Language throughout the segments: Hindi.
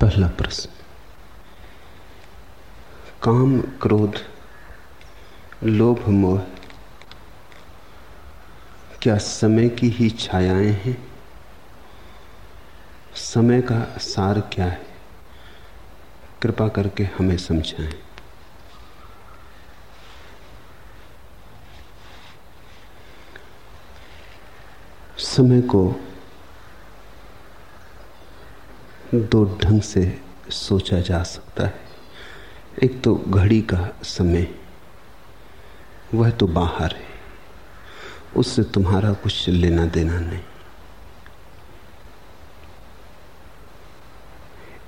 पहला प्रश्न। काम, क्रोध, लोभ, मोह, क्या समय की ही छायाएँ हैं? समय का सार क्या है? कृपा करके हमें समझाएँ। समय को दो ढंग से सोचा जा सकता है। एक तो घड़ी का समय, वह तो बाहर है। उससे तुम्हारा कुछ लेना देना नहीं।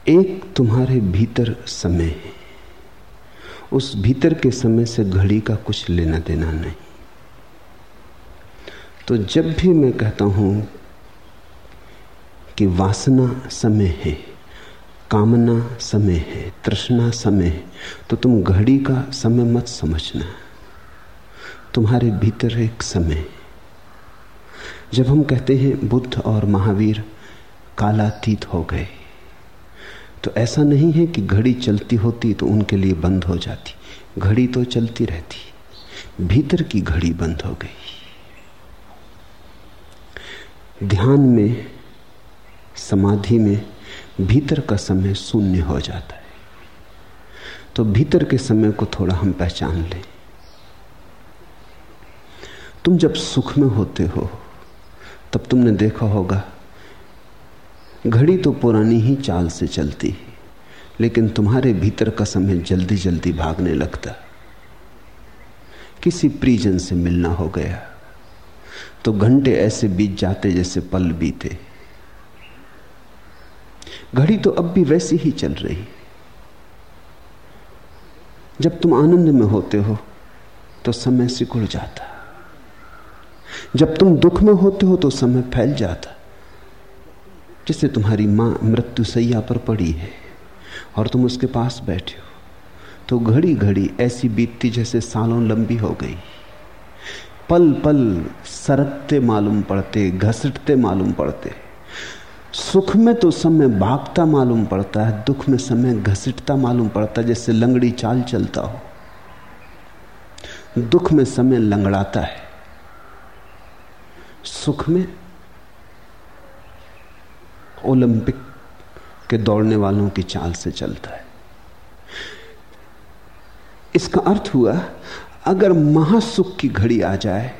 एक तुम्हारे भीतर समय है। उस भीतर के समय से घड़ी का कुछ लेना देना नहीं। तो जब भी मैं कहता हूँ कि वासना समय है, कामना समय है, तृष्णा समय है तो तुम घड़ी का समय मत समझना। तुम्हारे भीतर एक समय जब हम कहते हैं बुद्ध और महावीर कालातीत हो गए तो ऐसा नहीं है कि घड़ी चलती होती तो उनके लिए बंद हो जाती। घड़ी तो चलती रहती, भीतर की घड़ी बंद हो गई। ध्यान में समाधि में भीतर का समय शून्य हो जाता है। तो भीतर के समय को थोड़ा हम पहचान लें। तुम जब सुख में होते हो, तब तुमने देखा होगा, घड़ी तो पुरानी ही चाल से चलती है, लेकिन तुम्हारे भीतर का समय जल्दी जल्दी भागने लगता किसी प्रिजन से मिलना हो गया तो घंटे ऐसे बीत जाते जैसे पल बीते। घड़ी तो अब भी वैसी ही चल रही। जब तुम आनंद में होते हो तो समय सिकुड़ जाता। जब तुम दुख में होते हो तो समय फैल जाता। जिससे तुम्हारी माँ मृत्यु सैया पर पड़ी है और तुम उसके पास बैठे हो तो घड़ी घड़ी ऐसी बीतती जैसे सालों लंबी हो गई। पल पल सरकते मालूम पड़ते घसटते मालूम पड़ते। सुख में तो समय भागता मालूम पड़ता है, दुख में समय घसीटता मालूम पड़ता है, जैसे लंगड़ी चाल चलता हो। दुख में समय लंगड़ाता है। सुख में ओलंपिक के दौड़ने वालों की चाल से चलता है। इसका अर्थ हुआ, अगर महासुख की घड़ी आ जाए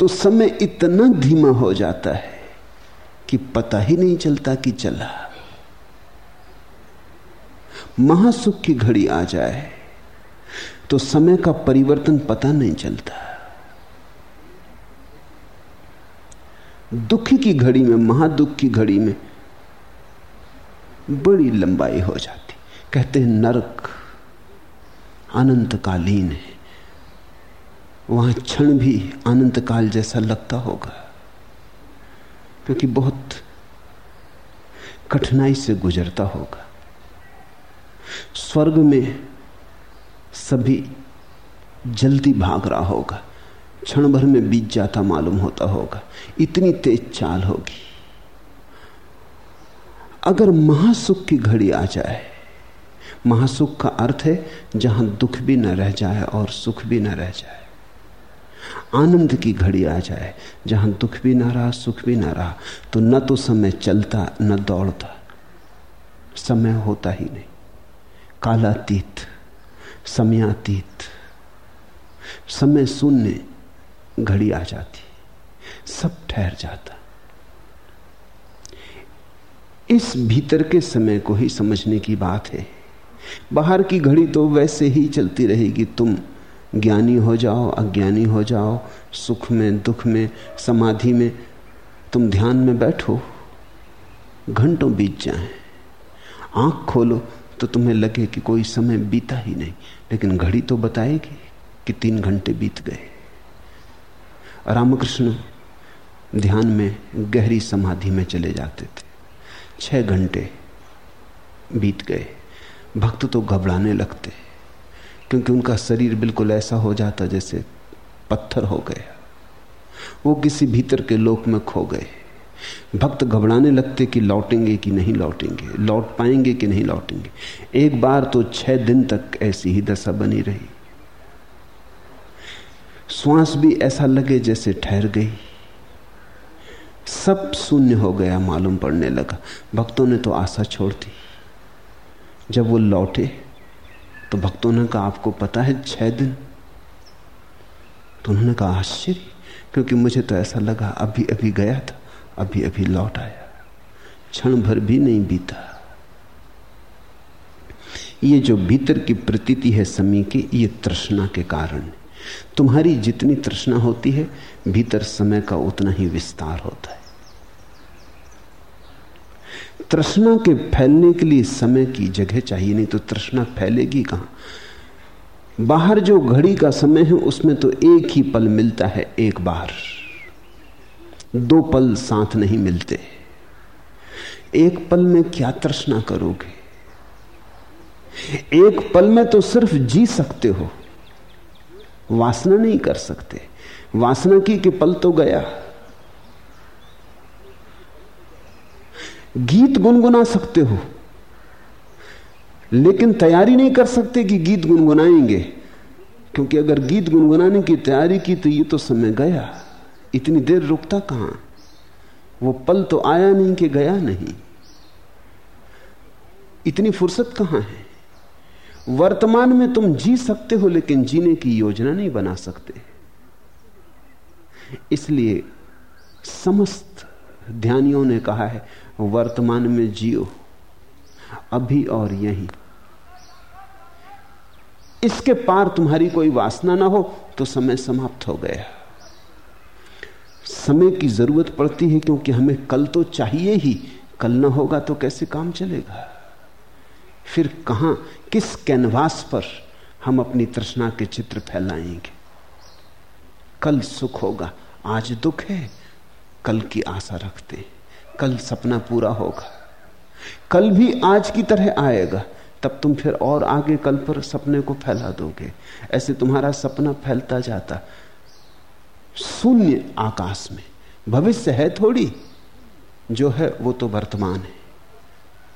तो समय इतना धीमा हो जाता है कि पता ही नहीं चलता कि चला। महासुख की घड़ी आ जाए तो समय का परिवर्तन पता नहीं चलता। दुख की घड़ी में, महादुख की घड़ी में बड़ी लंबाई हो जाती। कहते हैं, नरक अनंतकालीन है। वहाँ क्षण भी अनंत काल जैसा लगता होगा, क्योंकि बहुत कठिनाई से गुजरता होगा। स्वर्ग में सभी जल्दी भाग रहा होगा, क्षण भर में बीत जाता मालूम होता होगा, इतनी तेज चाल होगी। अगर महासुख की घड़ी आ जाए, महासुख का अर्थ है जहाँ दुख भी न रह जाए और सुख भी न रह जाए। आनंद की घड़ी आ जाए। जहाँ दुख भी ना रहा, सुख भी ना रहा तो न तो समय चलता, न दौड़ता। समय होता ही नहीं। कालातीत, समयातीत। समय शून्य घड़ी आ जाती। सब ठहर जाता। इस भीतर के समय को ही समझने की बात है। बाहर की घड़ी तो वैसे ही चलती रहेगी। तुम ज्ञानी हो जाओ, अज्ञानी हो जाओ, सुख में, दुख में, समाधि में, तुम ध्यान में बैठो, घंटों बीत जाए। आँख खोलो तो तुम्हें लगे कि कोई समय बीता ही नहीं, लेकिन घड़ी तो बताएगी कि तीन घंटे बीत गए। रामकृष्ण ध्यान में, गहरी समाधि में चले जाते थे। छह घंटे बीत गए। भक्त तो घबराने लगते। क्योंकि उनका शरीर बिल्कुल ऐसा हो जाता जैसे पत्थर हो गया वो किसी भीतर के लोक में खो गए। भक्त घबराने लगते कि लौटेंगे कि नहीं लौटेंगे, लौट पाएँगे कि नहीं लौटेंगे। एक बार तो छह दिन तक ऐसी ही दशा बनी रही। श्वास भी ऐसा लगे जैसे ठहर गई। सब शून्य हो गया, मालूम पड़ने लगा। भक्तों ने तो आशा छोड़ दी। जब वो लौटे तो भक्तों ने कहा, आपको पता है छह दिन? तो उन्होंने कहा, आश्चर्य, क्योंकि मुझे तो ऐसा लगा अभी अभी गया था अभी अभी लौट आया। क्षण भर भी नहीं बीता। ये जो भीतर की प्रतीति है समी की ये तृष्णा के कारण तुम्हारी जितनी तृष्णा होती है, भीतर समय का उतना ही विस्तार होता है। तृष्णा के फैलने के लिए समय की जगह चाहिए, नहीं तो तृष्णा फैलेगी कहाँ? बाहर जो घड़ी का समय है, उसमें तो एक ही पल मिलता है, एक बार। दो पल साथ नहीं मिलते। एक पल में क्या तृष्णा करोगे? एक पल में तो सिर्फ़ जी सकते हो। वासना नहीं कर सकते। वासना की कि पल तो गया। गीत गुनगुना सकते हो। लेकिन तैयारी नहीं कर सकते कि गीत गुनगुनाएँगे, क्योंकि अगर गीत गुनगुनाने की तैयारी की तो ये तो समय गया। इतनी देर रुकता कहाँ? वो पल तो आया नहीं कि गया नहीं। इतनी फुर्सत कहाँ है? वर्तमान में तुम जी सकते हो, लेकिन जीने की योजना नहीं बना सकते। इसलिए समस्त ध्यानियों ने कहा है वर्तमान में जियो। अभी और यहीं। इसके पार तुम्हारी कोई वासना ना हो तो समय समाप्त हो गया। समय की ज़रूरत पड़ती है, क्योंकि हमें कल तो चाहिए ही। कल ना होगा तो कैसे काम चलेगा? फिर कहाँ, किस कैनवास पर हम अपनी तृष्णा के चित्र फैलाएँगे? कल सुख होगा, आज दुख है, कल की आशा रखते कल सपना पूरा होगा। कल भी आज की तरह आएगा, तब तुम फिर और आगे कल पर सपने को फैला दोगे। ऐसे तुम्हारा सपना फैलता जाता, शून्य आकाश में। भविष्य है थोड़ी, जो है वो तो वर्तमान है।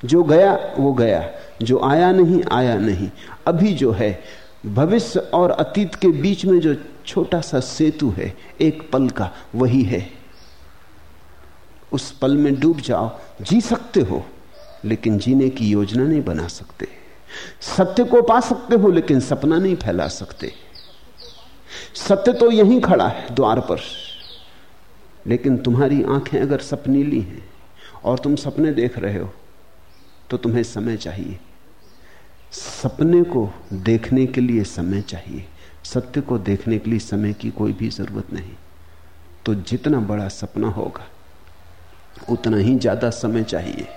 जो गया, वो गया, जो आया नहीं आया नहीं। अभी जो है, भविष्य और अतीत के बीच में जो छोटा सा सेतु है, एक पल का, वही है। उस पल में डूब जाओ, जी सकते हो, लेकिन जीने की योजना नहीं बना सकते। सत्य को पा सकते हो, लेकिन सपना नहीं फैला सकते। सत्य तो यहीं खड़ा है, द्वार पर। लेकिन तुम्हारी आँखें अगर सपनीली हैं, और तुम सपने देख रहे हो तो तुम्हें समय चाहिए। सपने को देखने के लिए समय चाहिए। सत्य को देखने के लिए समय की कोई भी ज़रूरत नहीं। तो जितना बड़ा सपना होगा उतना ही ज़्यादा समय चाहिए।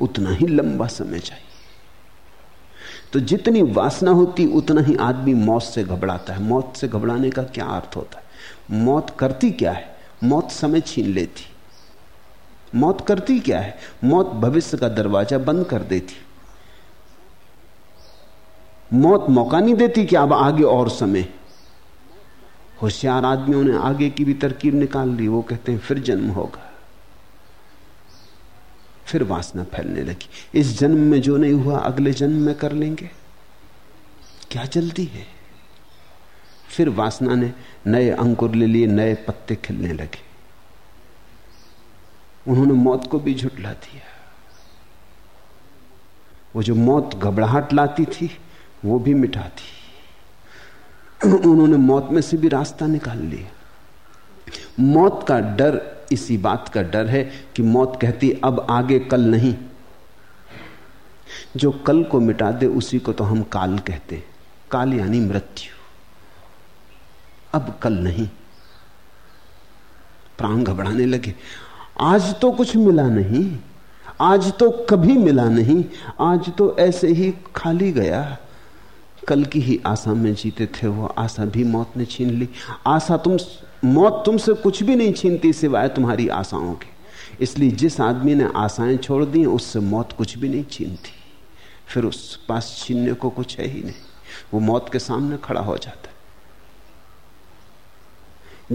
उतना ही लंबा समय चाहिए। तो जितनी वासना होती, उतना ही आदमी मौत से घबराता है। मौत से घबराने का क्या अर्थ होता है? मौत करती क्या है? मौत समय छीन लेती। मौत करती क्या है? मौत भविष्य का दरवाज़ा बंद कर देती। मौत मौका नहीं देती कि अब आगे और समय होशियार आदमियों ने आगे की भी तरकीब निकाल ली, वो कहते हैं, फिर जन्म होगा। फिर वासना फैलने लगी। इस जन्म में जो नहीं हुआ, अगले जन्म में कर लेंगे। क्या जल्दी है? फिर वासना ने नए अंकुर ले लिए, नए पत्ते खिलने लगे। उन्होंने मौत को भी झुटला दिया। वो जो मौत घबराहट लाती थी, वो भी मिटा दी। उन्होंने मौत में से भी रास्ता निकाल लिया। मौत का डर, इसी बात का डर है कि मौत कहती, अब आगे कल नहीं। जो कल को मिटा दे, उसी को तो हम काल कहते। काल यानी मृत्यु। अब कल नहीं। प्राण घबराने लगे। आज तो कुछ मिला नहीं। आज तो कभी मिला नहीं। आज तो ऐसे ही खाली गया। कल की ही आशा में जीते थे, वो आशा भी मौत ने छीन ली। आशा तुम, मौत तुमसे कुछ भी नहीं छीनती सिवाय तुम्हारी आशाओं के। इसलिए जिस आदमी ने आशाएँ छोड़ दी, उससे मौत कुछ भी नहीं छीनती। फिर उस पास छीनने को कुछ है ही नहीं। वो मौत के सामने खड़ा हो जाता है।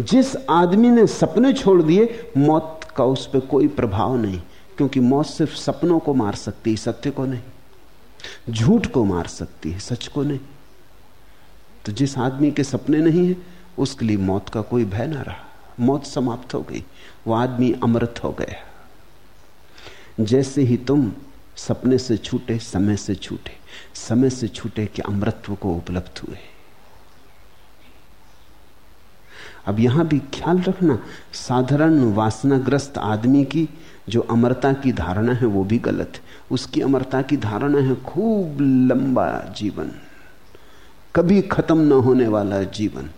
जिस आदमी ने सपने छोड़ दिए, मौत का उस पर कोई प्रभाव नहीं, क्योंकि मौत सिर्फ़ सपनों को मार सकती, सत्य को नहीं। झूठ को मार सकती है, सच को नहीं। तो जिस आदमी के सपने नहीं है, उसके लिए मौत का कोई भय ना रहा। मौत समाप्त हो गई, वो आदमी अमृत हो गया। जैसे ही तुम सपने से छूटे, समय से छूटे, समय से छूटे कि अमृत्व को उपलब्ध हुए। अब यहाँ भी ख्याल रखना, साधारण वासनाग्रस्त आदमी की जो अमरता की धारणा है वो भी गलत है। उसकी अमरता की धारणा है खूब लंबा जीवन। कभी खत्म न होने वाला जीवन।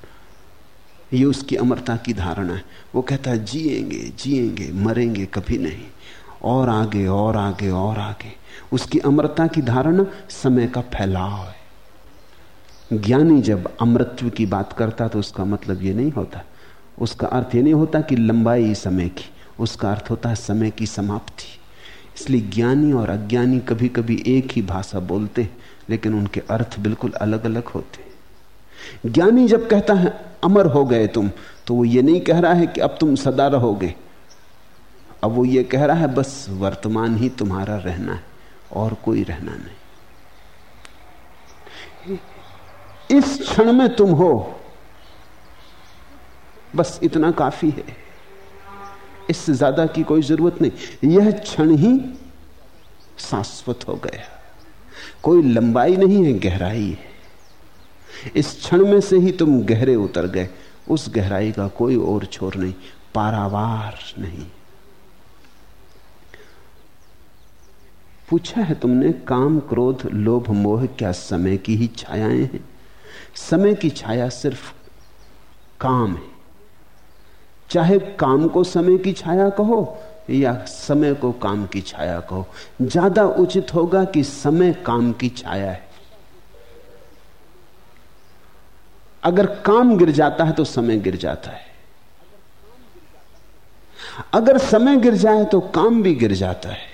ये उसकी अमरता की धारणा है। वो कहता है, जिएँगे जिएँगे, मरेंगे कभी नहीं। और आगे और आगे और आगे। उसकी अमरता की धारणा समय का फैलाव है। ज्ञानी जब अमृत्व की बात करता तो उसका मतलब ये नहीं होता। उसका अर्थ ये नहीं होता कि लंबाई समय की। उसका अर्थ होता है समय की समाप्ति। इसलिए ज्ञानी और अज्ञानी कभी कभी एक ही भाषा बोलते हैं, लेकिन उनके अर्थ बिल्कुल अलग अलग होते ज्ञानी जब कहता है, अमर हो गए तुम तो वो ये नहीं कह रहा है कि अब तुम सदा रहोगे। अब वो ये कह रहा है, बस वर्तमान ही तुम्हारा रहना है, और कोई रहना नहीं। इस क्षण में तुम हो। बस इतना काफ़ी है। इससे ज़्यादा की कोई ज़रूरत नहीं। यह क्षण ही शाश्वत हो गया। कोई लंबाई नहीं है, गहराई है। इस क्षण में से ही तुम गहरे उतर गए। उस गहराई का कोई और छोर नहीं, पारावार नहीं। पूछा है तुमने, काम, क्रोध, लोभ, मोह, क्या समय की ही छायाएँ हैं? समय की छाया सिर्फ़ काम है। चाहे काम को समय की छाया कहो या समय को काम की छाया कहो, ज़्यादा उचित होगा कि समय काम की छाया है। अगर काम गिर जाता है तो समय गिर जाता है। अगर समय गिर जाए तो काम भी गिर जाता है।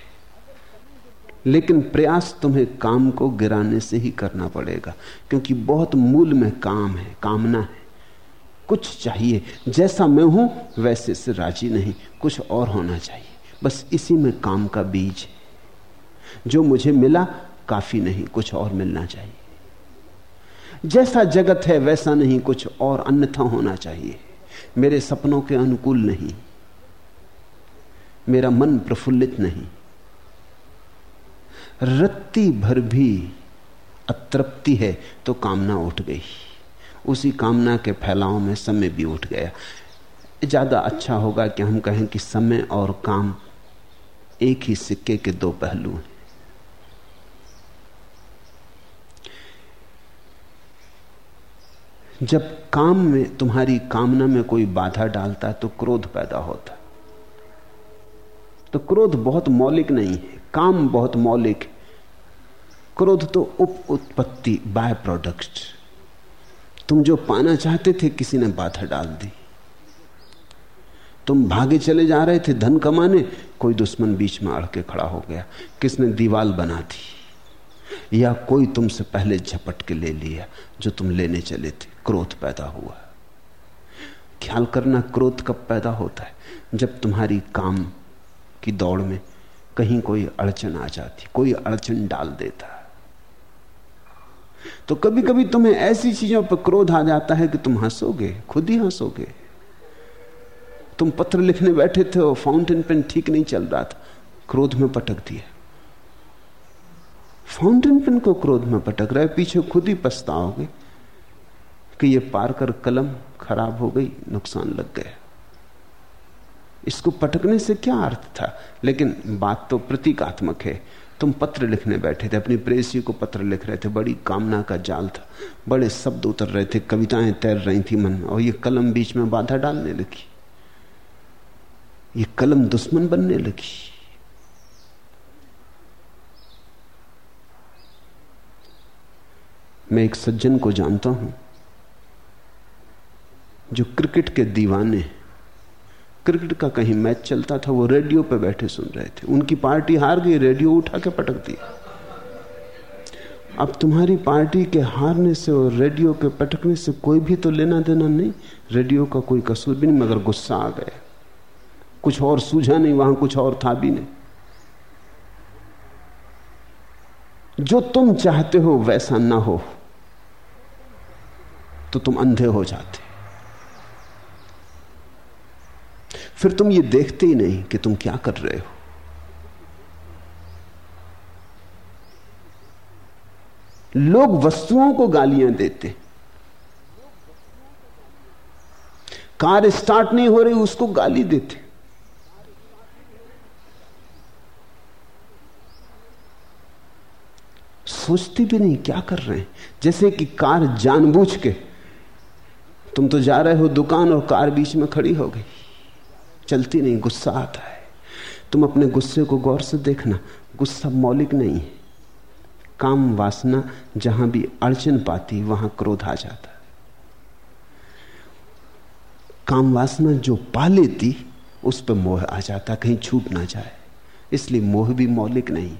लेकिन प्रयास तुम्हें काम को गिराने से ही करना पड़ेगा, क्योंकि बहुत मूल में काम है, कामना है। कुछ चाहिए। जैसा मैं हूँ, वैसे से राज़ी नहीं। कुछ और होना चाहिए। बस इसी में काम का बीज है। जो मुझे मिला, काफ़ी नहीं, कुछ और मिलना चाहिए। जैसा जगत है, वैसा नहीं, कुछ और अन्यथा होना चाहिए। मेरे सपनों के अनुकूल नहीं। मेरा मन प्रफुल्लित नहीं। रत्ती भर भी अतृप्ति है तो कामना उठ गई। उसी कामना के फैलाव में समय भी उठ गया। ज़्यादा अच्छा होगा कि हम कहें कि समय और काम एक ही सिक्के के दो पहलू हैं। जब काम में तुम्हारी कामना में कोई बाधा डालता है तो क्रोध पैदा होता। तो क्रोध बहुत मौलिक नहीं है, काम बहुत मौलिक क्रोध तो उप उत्पत्ति बाय प्रोडक्ट तुम जो पाना चाहते थे, किसी ने बाधा डाल दी। तुम भागे चले जा रहे थे, धन कमाने, कोई दुश्मन बीच में अड़ के खड़ा हो गया। किसने दीवाल बना दी? या कोई तुमसे पहले झपट के ले लिया, जो तुम लेने चले थे? क्रोध पैदा हुआ। ख्याल करना, क्रोध कब पैदा होता है? जब तुम्हारी काम की दौड़ में कहीं कोई अड़चन आ जाती, कोई अड़चन डाल देता। तो कभी कभी तुम्हें ऐसी चीज़ों पर क्रोध आ जाता है कि तुम हंसोगे, खुद ही हंसोगे। तुम पत्र लिखने बैठे थे और फाउंटेन पेन ठीक नहीं चल रहा था। क्रोध में पटक दिया। फाउंटेन पेन को क्रोध में पटक रहा है, पीछे खुद ही पछताओगे कि ये पार कर कलम खराब हो गई, नुकसान लग गया। इसको पटकने से क्या अर्थ था? लेकिन बात तो प्रतीकात्मक है। तुम पत्र लिखने बैठे थे, अपनी प्रेसी को पत्र लिख रहे थे, बड़ी कामना का जाल था। बड़े शब्द उतर रहे थे, कविताएँ तैर रही थी मन और ये कलम बीच में बाधा डालने लगी। ये कलम दुश्मन बनने लगी। मैं एक सज्जन को जानता हूँ, जो क्रिकेट के दीवाने क्रिकेट का कहीं मैच चलता था, वो रेडियो पे बैठे सुन रहे थे। उनकी पार्टी हार गई, रेडियो उठा के पटक दी। अब तुम्हारी पार्टी के हारने से और रेडियो के पटकने से कोई भी तो लेना देना नहीं, रेडियो का कोई कसूर भी नहीं, मगर गुस्सा आ गया। कुछ और सूझा नहीं, वहाँ कुछ और था भी नहीं। जो तुम चाहते हो वैसा ना हो तो तुम अंधे हो जाते। फिर तुम ये देखते ही नहीं कि तुम क्या कर रहे हो। लोग वस्तुओं को गालियाँ देते। कार स्टार्ट नहीं हो रही, उसको गाली देते। सोचती भी नहीं क्या कर रहे हैं। जैसे कि कार जानबूझ के, तुम तो जा रहे हो दुकान और कार बीच में खड़ी हो गई। चलती नहीं, गुस्सा आता है। तुम अपने गुस्से को गौर से देखना, गुस्सा मौलिक नहीं है। काम वासना जहाँ भी अड़चन पाती, वहाँ क्रोध आ जाता काम वासना जो पा लेती, उस पर मोह आ जाता, कहीं छूट ना जाए। इसलिए मोह भी मौलिक नहीं।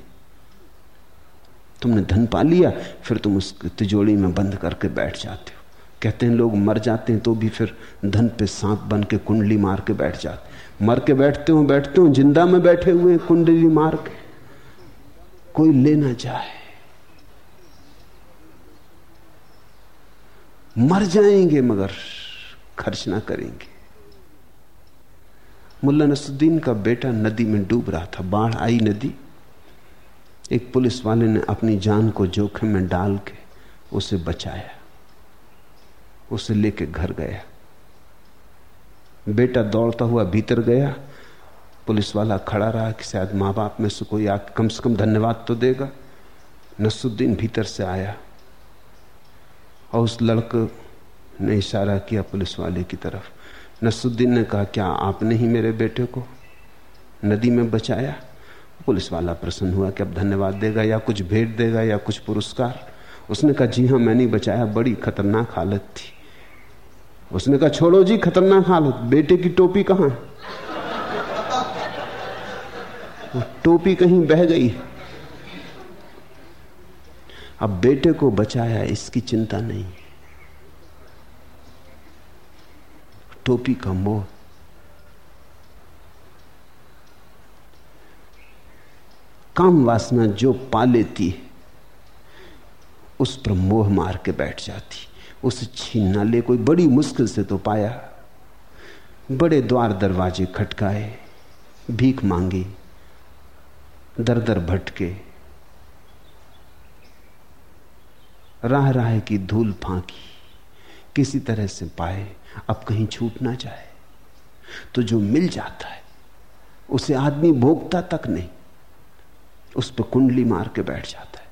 तुमने धन पा लिया, फिर तुम उस तिजोड़ी में बंद करके बैठ जाते हो। कहते हैं, लोग मर जाते हैं तो भी फिर धन पे सांप बन के कुंडली मार के बैठ जाते मर के बैठते हो बैठते हो, ज़िंदा में बैठे हुए कुंडली मार के। कोई ले ना जाए। मर जाएँगे मगर खर्च ना करेंगे। मुल्ला नसुद्दीन का बेटा नदी में डूब रहा था, बाढ़ आई नदी। एक पुलिस वाले ने अपनी जान को जोखिम में डाल के उसे बचाया, उसे लेके घर गया। बेटा दौड़ता हुआ भीतर गया। पुलिस वाला खड़ा रहा कि शायद माँ बाप में से कोई आके कम से कम धन्यवाद तो देगा। नसुद्दीन भीतर से आया और उस लड़के ने इशारा किया पुलिस वाले की तरफ़। नसुद्दीन ने कहा, क्या आपने ही मेरे बेटे को नदी में बचाया? पुलिस वाला प्रसन्न हुआ कि अब धन्यवाद देगा या कुछ भेंट देगा या कुछ पुरस्कार। उसने कहा, जी हाँ मैंने बचाया। बड़ी खतरनाक हालत थी। उसने कहा, छोड़ो जी, खतरनाक हालत। बेटे की टोपी कहाँ है? टोपी कहीं बह गई। अब बेटे को बचाया, इसकी चिंता नहीं। टोपी का मोह। काम वासना जो पा लेती उस पर मोह मार के बैठ जाती। उसे छीन ना ले कोई बड़ी मुश्किल से तो पाया। बड़े द्वार दरवाजे खटकाए, भीख मांगी दर दर भटके। राह राह की धूल फांकी, किसी तरह से पाए, अब कहीं छूट ना जाए। तो जो मिल जाता है, उसे आदमी भोगता तक नहीं, उस पर कुंडली मार के बैठ जाता है।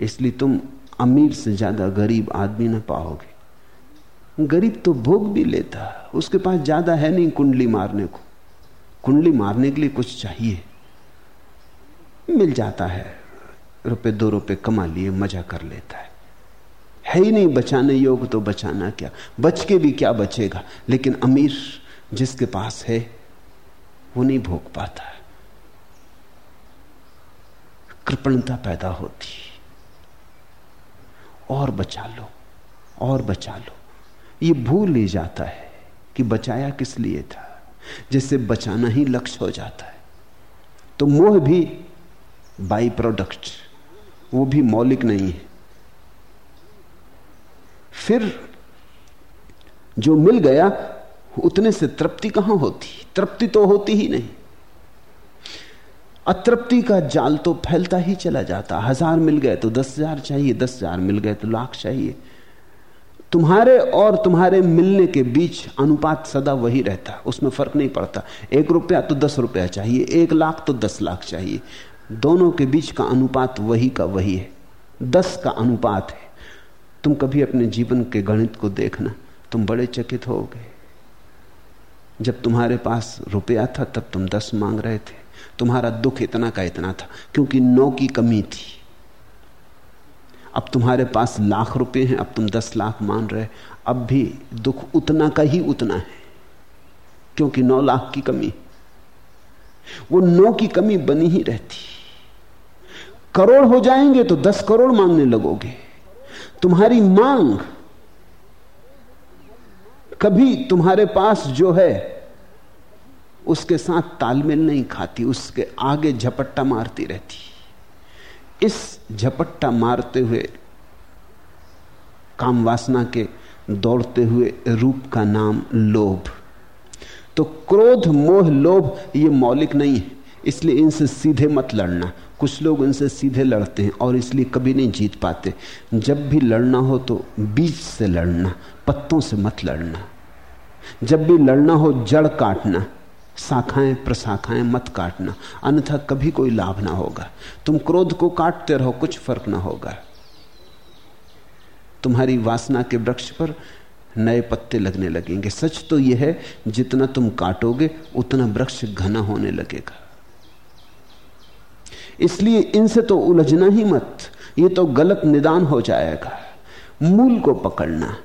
इसलिए तुम अमीर से ज़्यादा गरीब आदमी ना पाओगे। गरीब तो भोग भी लेता उसके पास ज़्यादा है नहीं कुंडली मारने को। कुंडली मारने के लिए कुछ चाहिए। मिल जाता है, रुपए दो रुपए कमा लिए, मज़ा कर लेता है। है ही नहीं बचाने योग तो बचाना क्या? बच के भी क्या बचेगा? लेकिन अमीर जिसके पास है, वो नहीं भोग पाता। कृपणता पैदा होती और बचा लो, और बचा लो। ये भूल ही जाता है कि बचाया किस लिए था। जिससे बचाना ही लक्ष्य हो जाता है। तो मोह भी बाई प्रोडक्ट वो भी मौलिक नहीं है। फिर जो मिल गया, उतने से तृप्ति कहाँ होती? तृप्ति तो होती ही नहीं। अतृप्ति का जाल तो फैलता ही चला जाता। हज़ार मिल गए तो दस हज़ार चाहिए, दस हज़ार मिल गए तो लाख चाहिए। तुम्हारे और तुम्हारे मिलने के बीच अनुपात सदा वही रहता, उसमें फ़र्क नहीं पड़ता। एक रुपया तो दस रुपया चाहिए, एक लाख तो दस लाख चाहिए। दोनों के बीच का अनुपात वही का वही है। दस का अनुपात है। तुम कभी अपने जीवन के गणित को देखना, तुम बड़े चकित हो जब तुम्हारे पास रुपया था, तब तुम दस मांग रहे थे। तुम्हारा दुख इतना का इतना था, क्योंकि नौ की कमी थी। अब तुम्हारे पास लाख रुपए हैं, अब तुम दस लाख मान रहे अब भी दुख उतना का ही उतना है, क्योंकि नौ लाख की कमी। वो नौ की कमी बनी ही रहती। करोड़ हो जाएँगे तो दस करोड़ मांगने लगोगे। तुम्हारी मांग कभी तुम्हारे पास जो है उसके साथ तालमेल नहीं खाती, उसके आगे झपट्टा मारती रहती। इस झपट्टा मारते हुए काम वासना के दौड़ते हुए रूप का नाम लोभ। तो क्रोध, मोह, लोभ, ये मौलिक नहीं है। इसलिए इनसे सीधे मत लड़ना। कुछ लोग इनसे सीधे लड़ते हैं और इसलिए कभी नहीं जीत पाते। जब भी लड़ना हो तो बीज से लड़ना, पत्तों से मत लड़ना। जब भी लड़ना हो, जड़ काटना। शाखाएँ, प्रशाखाएँ मत काटना। अन्यथा कभी कोई लाभ ना होगा। तुम क्रोध को काटते रहो, कुछ फ़र्क ना होगा। तुम्हारी वासना के वृक्ष पर नए पत्ते लगने लगेंगे। सच तो यह है, जितना तुम काटोगे, उतना वृक्ष घना होने लगेगा। इसलिए इनसे तो उलझना ही मत। ये तो गलत निदान हो जाएगा। मूल को पकड़ना।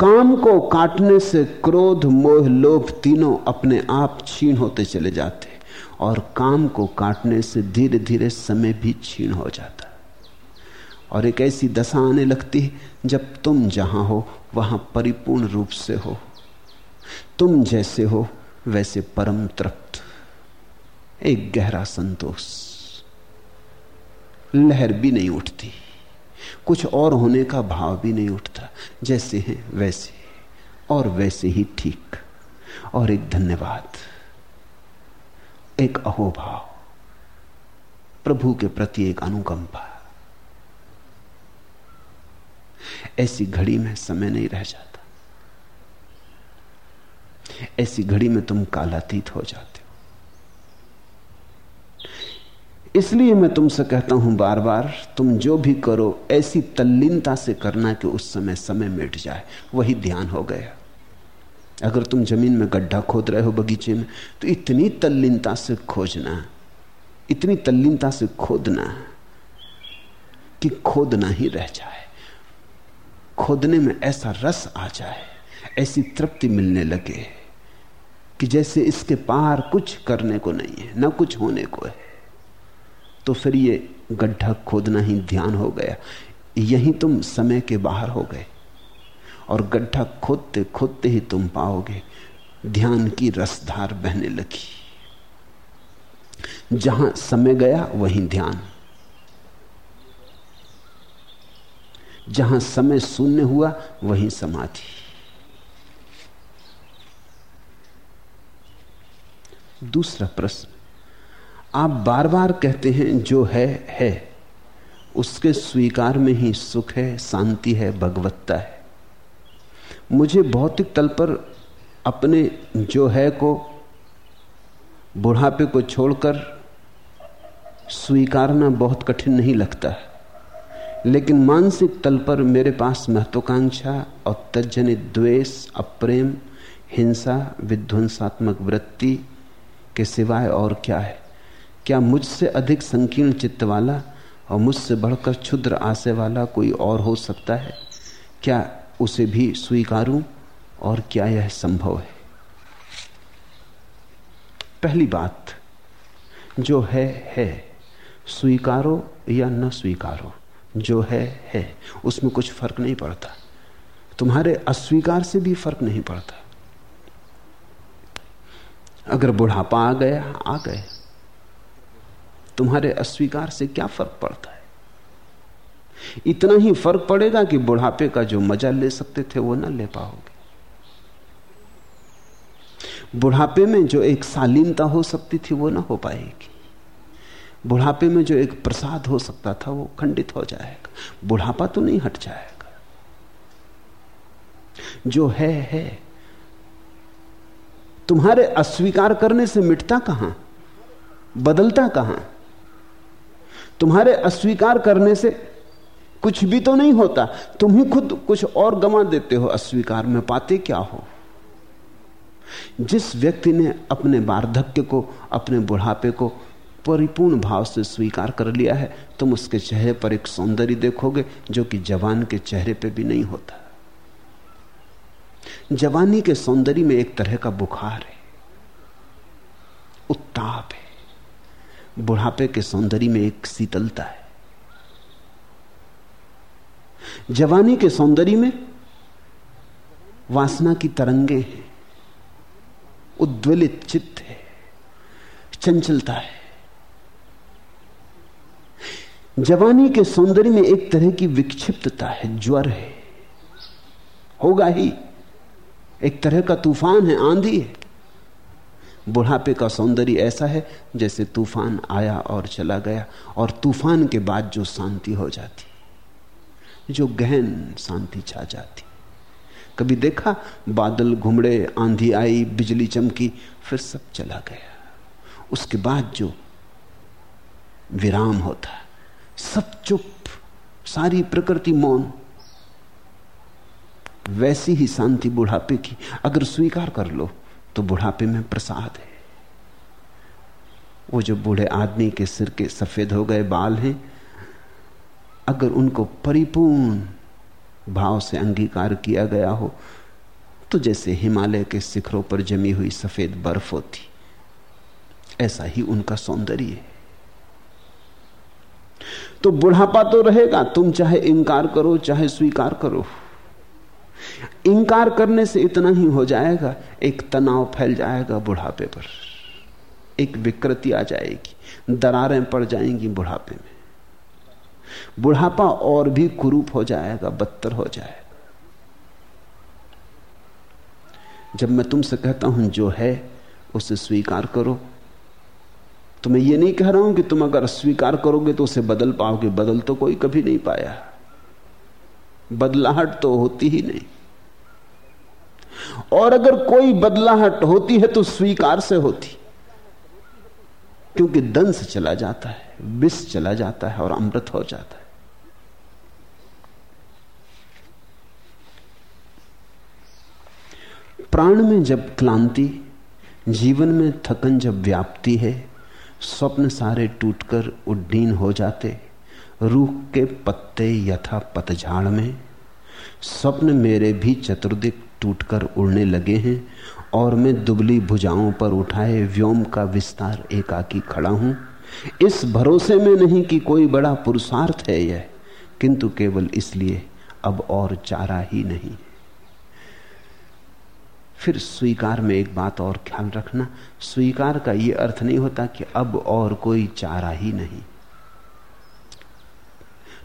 काम को काटने से क्रोध, मोह, लोभ तीनों अपने आप छीन होते चले जाते और काम को काटने से धीरे धीरे समय भी छीन हो जाता। और एक ऐसी दशा आने लगती है, जब तुम जहाँ हो, वहाँ परिपूर्ण रूप से हो। तुम जैसे हो, वैसे परम तृप्त। एक गहरा संतोष। लहर भी नहीं उठती। कुछ और होने का भाव भी नहीं उठता। जैसे हैं, वैसे और वैसे ही ठीक। और एक धन्यवाद, एक अहोभाव, प्रभु के प्रति एक अनुकंपा। ऐसी घड़ी में समय नहीं रह जाता। ऐसी घड़ी में तुम कालातीत हो जाते। इसलिए मैं तुमसे कहता हूँ बार बार तुम जो भी करो, ऐसी तल्लीनता से करना कि उस समय समय मिट जाए। वही ध्यान हो गया। अगर तुम ज़मीन में गड्ढा खोद रहे हो बगीचे में तो इतनी तल्लीनता से खोजना, इतनी तल्लीनता से खोदना कि खोदना ही रह जाए। खोदने में ऐसा रस आ जाए, ऐसी तृप्ति मिलने लगे कि जैसे इसके पार कुछ करने को नहीं है, ना कुछ होने को है। तो फिर ये गड्ढा खोदना ही ध्यान हो गया। यही तुम समय के बाहर हो गए और गड्ढा खोदते खोदते ही तुम पाओगे, ध्यान की रसधार बहने लगी। जहाँ समय गया, वहीं ध्यान। जहाँ समय शून्य हुआ, वहीं समाधि। दूसरा प्रश्न आप बार बार कहते हैं, जो है है। उसके स्वीकार में ही सुख है, शांति है, भगवत्ता है। मुझे भौतिक तल पर अपने जो है को बुढ़ापे को छोड़कर स्वीकारना बहुत कठिन नहीं लगता। है लेकिन मानसिक तल पर मेरे पास महत्वाकांक्षा और तजनित द्वेष, अप्रेम, हिंसा, विध्वंसात्मक वृत्ति के सिवाय और क्या है? क्या मुझसे अधिक संकीर्ण चित्त वाला और मुझसे बढ़कर क्षुद्र आशय वाला कोई और हो सकता है? क्या उसे भी स्वीकारूं? और क्या यह संभव है? पहली बात, जो है है। स्वीकारो या न स्वीकारो, जो है है। उसमें कुछ फ़र्क नहीं पड़ता। तुम्हारे अस्वीकार से भी फ़र्क नहीं पड़ता। अगर बुढ़ापा आ गया, आ गए तुम्हारे अस्वीकार से क्या फ़र्क पड़ता है? इतना ही फ़र्क पड़ेगा कि बुढ़ापे का जो मज़ा ले सकते थे वो ना ले पाओगे। बुढ़ापे में जो एक शालीनता हो सकती थी वो ना हो पाएगी। बुढ़ापे में जो एक प्रसाद हो सकता था वो खंडित हो जाएगा। बुढ़ापा तो नहीं हट जाएगा। जो है है। तुम्हारे अस्वीकार करने से मिटता कहाँ? बदलता कहाँ? तुम्हारे अस्वीकार करने से कुछ भी तो नहीं होता। तुम ही खुद कुछ और गंवा देते हो अस्वीकार। में पाते क्या हो? जिस व्यक्ति ने अपने वार्धक्य को, अपने बुढ़ापे को परिपूर्ण भाव से स्वीकार कर लिया है, तुम उसके चेहरे पर एक सौंदर्य देखोगे जो कि जवान के चेहरे पे भी नहीं होता। जवानी के सौंदर्य में एक तरह का बुखार है। उत्ताप है। बुढ़ापे के सौंदर्य में एक शीतलता है। जवानी के सौंदर्य में वासना की तरंगे हैं। उद्वेलित चित्त है। चंचलता है। जवानी के सौंदर्य में एक तरह की विक्षिप्तता है, ज्वर है। होगा ही। एक तरह का तूफ़ान है, आंधी है। बुढ़ापे का सौंदर्य ऐसा है जैसे तूफ़ान आया और चला गया, और तूफ़ान के बाद जो शांति हो जाती, जो गहन शांति छा जाती। कभी देखा बादल घुमड़े, आंधी आई, बिजली चमकी, फिर सब चला गया। उसके बाद जो विराम होता, सब चुप, सारी प्रकृति मौन। वैसी ही शांति बुढ़ापे की, अगर स्वीकार कर लो तो बुढ़ापे में प्रसाद है। वो जो बूढ़े आदमी के सिर के सफ़ेद हो गए बाल हैं, अगर उनको परिपूर्ण भाव से अंगीकार किया गया हो तो जैसे हिमालय के शिखरों पर जमी हुई सफ़ेद बर्फ़ होती, ऐसा ही उनका सौंदर्य है। तो बुढ़ापा तो रहेगा, तुम चाहे इंकार करो, चाहे स्वीकार करो। इंकार करने से इतना ही हो जाएगा, एक तनाव फैल जाएगा बुढ़ापे पर। एक विकृति आ जाएगी, दरारें पड़ जाएँगी बुढ़ापे में। बुढ़ापा और भी कुरूप हो जाएगा, बदतर हो जाएगा। जब मैं तुमसे कहता हूँ, जो है, उसे स्वीकार करो। तो मैं ये नहीं कह रहा हूँ कि तुम अगर स्वीकार करोगे तो उसे बदल पाओगे। बदल तो कोई कभी नहीं पाया। बदलाहट तो होती ही नहीं। और अगर कोई बदलाहट होती है तो स्वीकार से होती। क्योंकि दंश चला जाता है, विष चला जाता है और अमृत हो जाता है। प्राण में जब क्लांति, जीवन में थकन जब व्याप्ति है, स्वप्न सारे टूटकर उड्डीन हो जाते। रूख के पत्ते यथा पतझाड़ में, स्वप्न मेरे भी चतुर्दिक टूटकर उड़ने लगे हैं और मैं दुबली भुजाओं पर उठाए व्योम का विस्तार एकाकी खड़ा हूँ। इस भरोसे में नहीं कि कोई बड़ा पुरुषार्थ है यह, किंतु केवल इसलिए अब और चारा ही नहीं। फिर स्वीकार में एक बात और ख्याल रखना। स्वीकार का यह अर्थ नहीं होता कि अब और कोई चारा ही नहीं।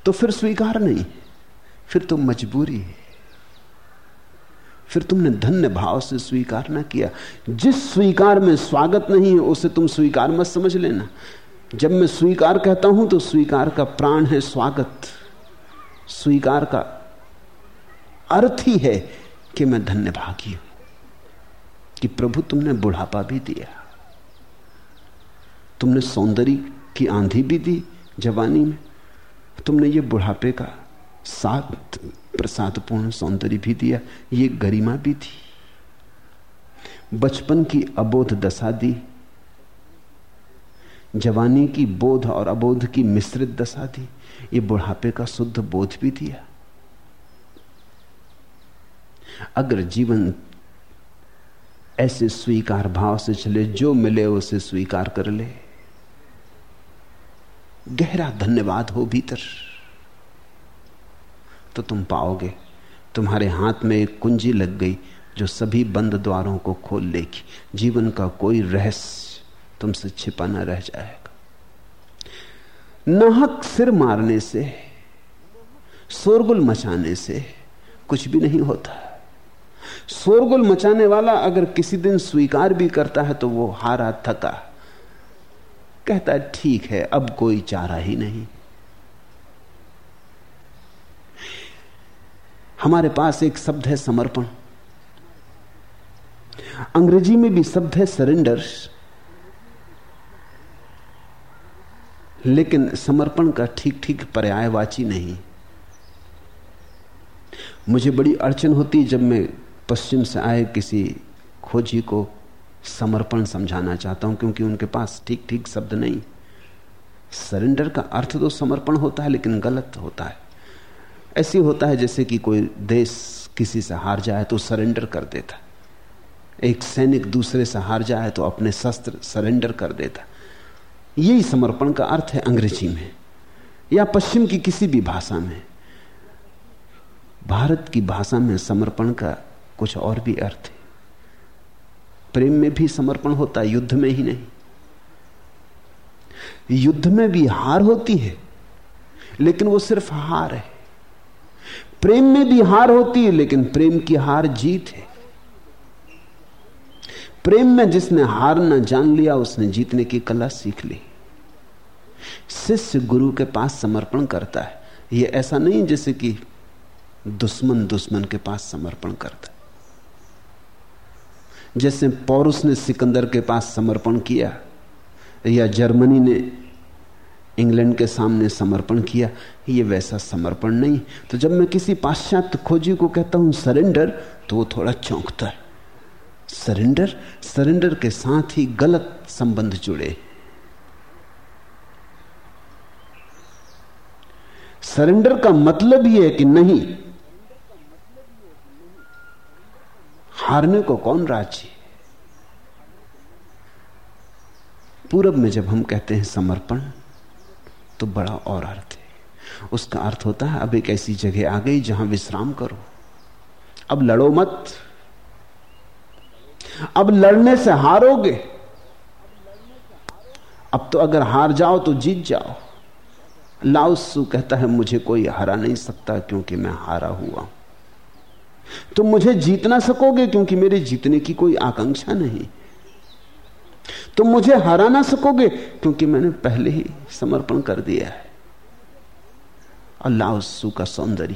तो फिर स्वीकार नहीं, फिर तो मजबूरी है। फिर तुमने धन्य भाव से स्वीकार ना किया। जिस स्वीकार में स्वागत नहीं है, उसे तुम स्वीकार मत समझ लेना। जब मैं स्वीकार कहता हूँ तो स्वीकार का प्राण है स्वागत। स्वीकार का अर्थ ही है कि मैं धन्य भागी हूँ, कि प्रभु तुमने बुढ़ापा भी दिया। तुमने सौंदर्य की आंधी भी दी जवानी में। तुमने ये बुढ़ापे का साथ प्रसादपूर्ण सौंदर्य भी दिया, ये गरिमा भी थी। बचपन की अबोध दशा दी, जवानी की बोध और अबोध की मिश्रित दशा दी, ये बुढ़ापे का शुद्ध बोध भी दिया। अगर जीवन ऐसे स्वीकार भाव से चले, जो मिले उसे स्वीकार कर ले। गहरा धन्यवाद हो भीतर। तो तुम पाओगे। तुम्हारे हाथ में एक कुंजी लग गई जो सभी बंद द्वारों को खोल लेगी। जीवन का कोई रहस्य तुमसे छिपा ना रह जाएगा। नाहक सिर मारने से, शोरगुल मचाने से कुछ भी नहीं होता। शोरगुल मचाने वाला अगर किसी दिन स्वीकार भी करता है तो वो हारा, थका। कहता है, ठीक है, अब कोई चारा ही नहीं। हमारे पास एक शब्द है समर्पण। अंग्रेज़ी में भी शब्द है सरेंडर लेकिन समर्पण का ठीक ठीक पर्यायवाची नहीं। मुझे बड़ी अड़चन होती जब मैं पश्चिम से आए किसी खोजी को समर्पण समझाना चाहता हूँ, क्योंकि उनके पास ठीक ठीक शब्द नहीं। सरेंडर का अर्थ तो समर्पण होता है, लेकिन गलत होता है। ऐसी होता है जैसे कि कोई देश किसी से हार जाए तो सरेंडर कर देता। एक सैनिक दूसरे से हार जाए तो अपने शस्त्र सरेंडर कर देता। यही समर्पण का अर्थ है अंग्रेज़ी में, या पश्चिम की किसी भी भाषा में। भारत की भाषा में समर्पण का कुछ और भी अर्थ है। प्रेम में भी समर्पण होता है, युद्ध में ही नहीं। युद्ध में भी हार होती है, लेकिन वो सिर्फ़ हार है। प्रेम में भी हार होती है, लेकिन प्रेम की हार जीत है। प्रेम में जिसने हार न जान लिया, उसने जीतने की कला सीख ली। शिष्य गुरु के पास समर्पण करता है। यह ऐसा नहीं जैसे कि दुश्मन दुश्मन के पास समर्पण करता है। जैसे पौरुष ने सिकंदर के पास समर्पण किया, या जर्मनी ने इंग्लैंड के सामने समर्पण किया, ये वैसा समर्पण नहीं। तो जब मैं किसी पाश्चात्य खोजी को कहता हूँ, सरेंडर तो वो थोड़ा चौंकता है। सरेंडर? सरेंडर के साथ ही गलत संबंध जुड़े। सरेंडर का मतलब ही है कि नहीं, हारने को कौन राज़ी? पूरब में जब हम कहते हैं समर्पण तो बड़ा और अर्थ है। उसका अर्थ होता है, अब एक ऐसी जगह आ गई जहाँ विश्राम करो। अब लड़ो मत। अब लड़ने से हारोगे। अब तो अगर हार जाओ तो जीत जाओ। लाउसु कहता है, मुझे कोई हरा नहीं सकता क्योंकि मैं हारा हुआ। तुम मुझे जीत ना सकोगे क्योंकि मेरे जीतने की कोई आकांक्षा नहीं। तुम मुझे हरा ना सकोगे, क्योंकि मैंने पहले ही समर्पण कर दिया है। अल्लाह का सौंदर्य,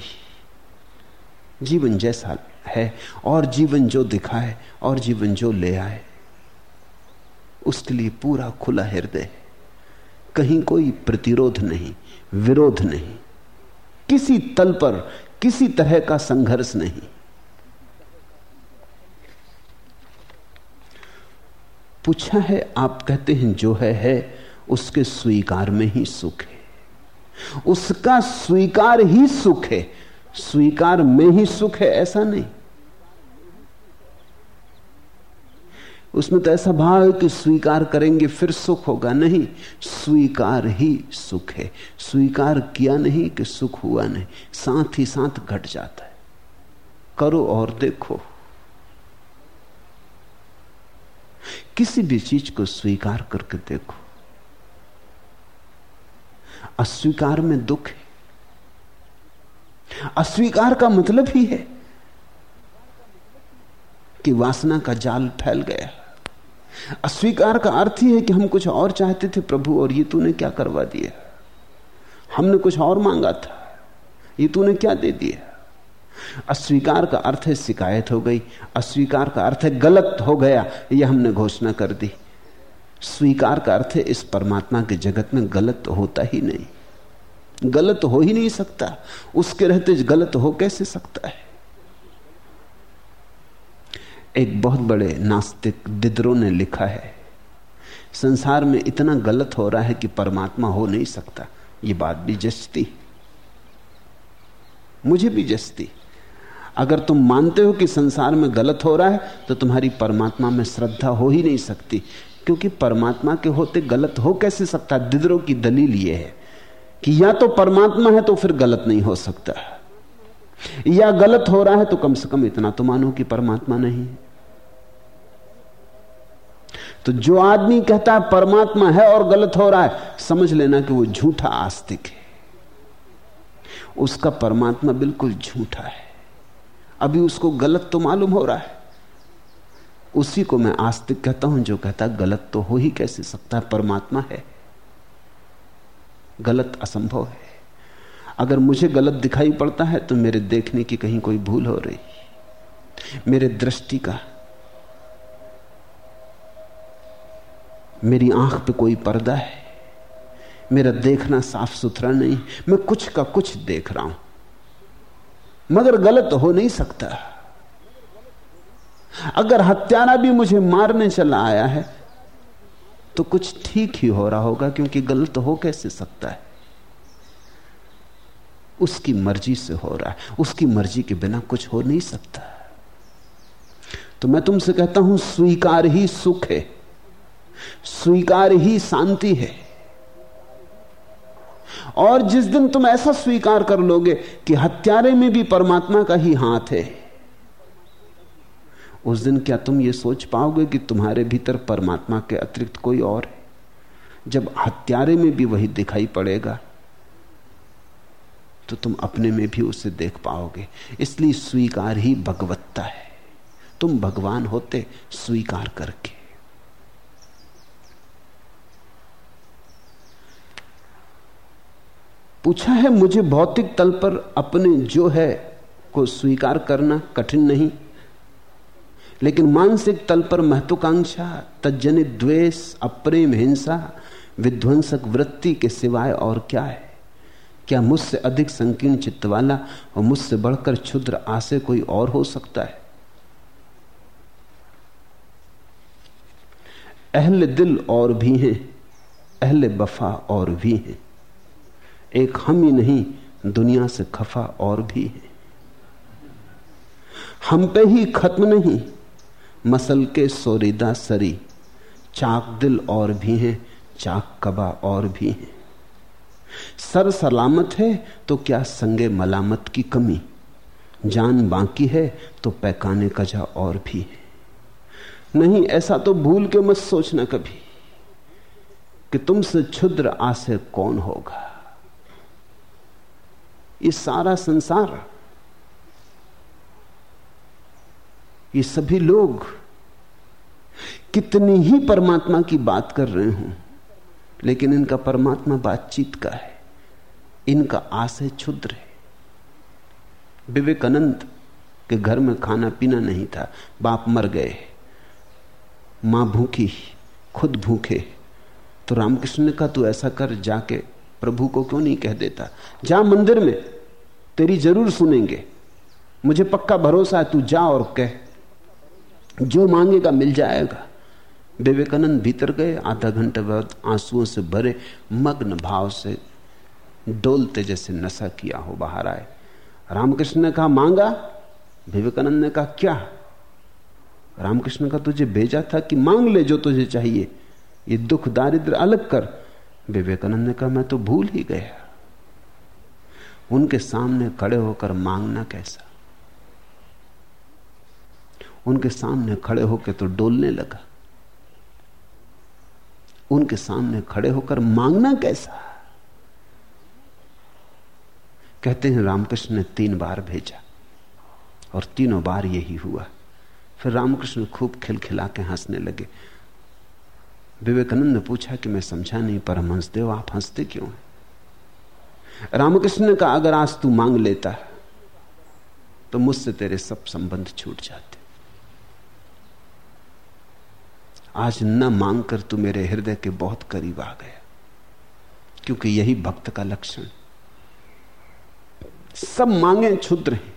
जीवन जैसा है, और जीवन जो दिखाए, और जीवन जो ले आए, उसके लिए पूरा खुला हृदय कहीं कोई प्रतिरोध नहीं, विरोध नहीं, किसी तल पर, किसी तरह का संघर्ष नहीं। पूछा है, आप कहते हैं, जो है है, उसके स्वीकार में ही सुख है। उसका स्वीकार ही सुख है। स्वीकार में ही सुख है, ऐसा नहीं। उसमें तो ऐसा भाव है कि स्वीकार करेंगे, फिर सुख होगा। नहीं, स्वीकार ही सुख है। स्वीकार किया नहीं कि सुख हुआ नहीं। साथ ही साथ घट जाता है। करो और देखो। किसी भी चीज़ को स्वीकार करके देखो। अस्वीकार में दुख है। अस्वीकार का मतलब ही है कि वासना का जाल फैल गया। अस्वीकार का अर्थ ही है कि हम कुछ और चाहते थे प्रभु, और ये तूने क्या करवा दिया? हमने कुछ और मांगा था, ये तूने क्या दे दिया? अस्वीकार का अर्थ है शिकायत हो गई, अस्वीकार का अर्थ है गलत हो गया यह हमने घोषणा कर दी। स्वीकार का अर्थ है इस परमात्मा के जगत में गलत होता ही नहीं। गलत हो ही नहीं सकता, उसके रहते गलत हो कैसे सकता है? एक बहुत बड़े नास्तिक दिदरों ने लिखा है, संसार में इतना गलत हो रहा है कि परमात्मा हो नहीं सकता, ये बात भी जचती मुझे भी जचती अगर तुम मानते हो कि संसार में गलत हो रहा है तो तुम्हारी परमात्मा में श्रद्धा हो ही नहीं सकती। क्योंकि परमात्मा के होते गलत हो कैसे सकता दिदरों की दलील ये है कि या तो परमात्मा है तो फिर गलत नहीं हो सकता। या गलत हो रहा है तो कम से कम इतना तो मानो कि परमात्मा नहीं। है तो जो आदमी कहता है परमात्मा है और गलत हो रहा है, समझ लेना कि वो झूठा आस्तिक है। उसका परमात्मा बिल्कुल झूठा है। अभी उसको गलत तो मालूम हो रहा है। उसी को मैं आस्तिक कहता हूँ, जो कहता गलत तो हो ही कैसे सकता है? परमात्मा है। गलत असंभव है। अगर मुझे गलत दिखाई पड़ता है तो मेरे देखने की कहीं कोई भूल हो रही। मेरे दृष्टि का, मेरी आँख पे कोई पर्दा है। मेरा देखना साफ़ सुथरा नहीं। मैं कुछ का कुछ देख रहा हूँ। मगर गलत हो नहीं सकता। अगर हत्यारा भी मुझे मारने चला आया है तो कुछ ठीक ही हो रहा होगा, क्योंकि गलत हो कैसे सकता है? उसकी मर्ज़ी से हो रहा है, उसकी मर्ज़ी के बिना कुछ हो नहीं सकता। तो मैं तुमसे कहता हूँ, स्वीकार ही सुख है, स्वीकार ही शांति है। और जिस दिन तुम ऐसा स्वीकार कर लोगे कि हत्यारे में भी परमात्मा का ही हाथ है, उस दिन क्या तुम ये सोच पाओगे कि तुम्हारे भीतर परमात्मा के अतिरिक्त कोई और है? जब हत्यारे में भी वही दिखाई पड़ेगा तो तुम अपने में भी उसे देख पाओगे। इसलिए स्वीकार ही भगवत्ता है। तुम भगवान होते स्वीकार करके। पूछा है, मुझे भौतिक तल पर अपने जो है को स्वीकार करना कठिन नहीं। लेकिन मानसिक तल पर महत्वाकांक्षा तजनित द्वेष, अप्रेम हिंसा, विध्वंसक वृत्ति के सिवाय और क्या है? क्या मुझसे अधिक संकीर्ण चित्त वाला और मुझसे बढ़कर क्षुद्र आसे कोई और हो सकता है? अहले दिल और भी हैं, अहले बफा और भी हैं। एक हम ही नहीं, दुनिया से खफा और भी है। हम पे ही खत्म नहीं, मसल के सोरीदा सरी, चाक दिल और भी हैं, चाक कबा और भी हैं। सर सलामत है तो क्या संगे मलामत की कमी? जान बाकी है तो पैकाने कजा और भी है। नहीं, ऐसा तो भूल के मत सोचना कभी कि तुमसे क्षुद्र आसे कौन होगा? ये सारा संसार। ये सभी लोग कितनी ही परमात्मा की बात कर रहे हों, लेकिन इनका परमात्मा बातचीत का है। इनका आशय क्षुद्र है। विवेकानंद के घर में खाना पीना नहीं था, बाप मर गए। माँ भूखी, खुद भूखे। तो रामकृष्ण ने कहा, तू ऐसा कर, जाके प्रभु को क्यों नहीं कह देता? जा मंदिर में, तेरी ज़रूर सुनेंगे। मुझे पक्का भरोसा है, तू जा और कह। जो मांगेगा, मिल जाएगा। विवेकानंद भीतर गए, आधा घंटे बाद आंसुओं से भरे, मग्न भाव से डोलते जैसे नशा किया हो बाहर आए। रामकृष्ण ने कहा, मांगा? विवेकानंद ने कहा, क्या? रामकृष्ण का तुझे भेजा था कि मांग ले जो तुझे चाहिए। ये दुख दारिद्र अलग कर विवेकानंद ने कहा मैं तो भूल ही गया। उनके सामने खड़े होकर मांगना कैसा? उनके सामने खड़े होकर तो डोलने लगा। उनके सामने खड़े होकर मांगना कैसा? कहते हैं, रामकृष्ण ने तीन बार भेजा और तीनों बार यही हुआ। फिर रामकृष्ण खूब खिलखिला के हंसने लगे। विवेकानंद ने पूछा कि मैं समझा नहीं पर हम हँसते हो आप हँसते क्यों रामकृष्ण ने कहा, अगर आज तू मांग लेता तो मुझसे तेरे सब संबंध छूट जाते। आज न मांग कर तू मेरे हृदय के बहुत करीब आ गया, क्योंकि यही भक्त का लक्षण। सब मांगे क्षुद्र हैं।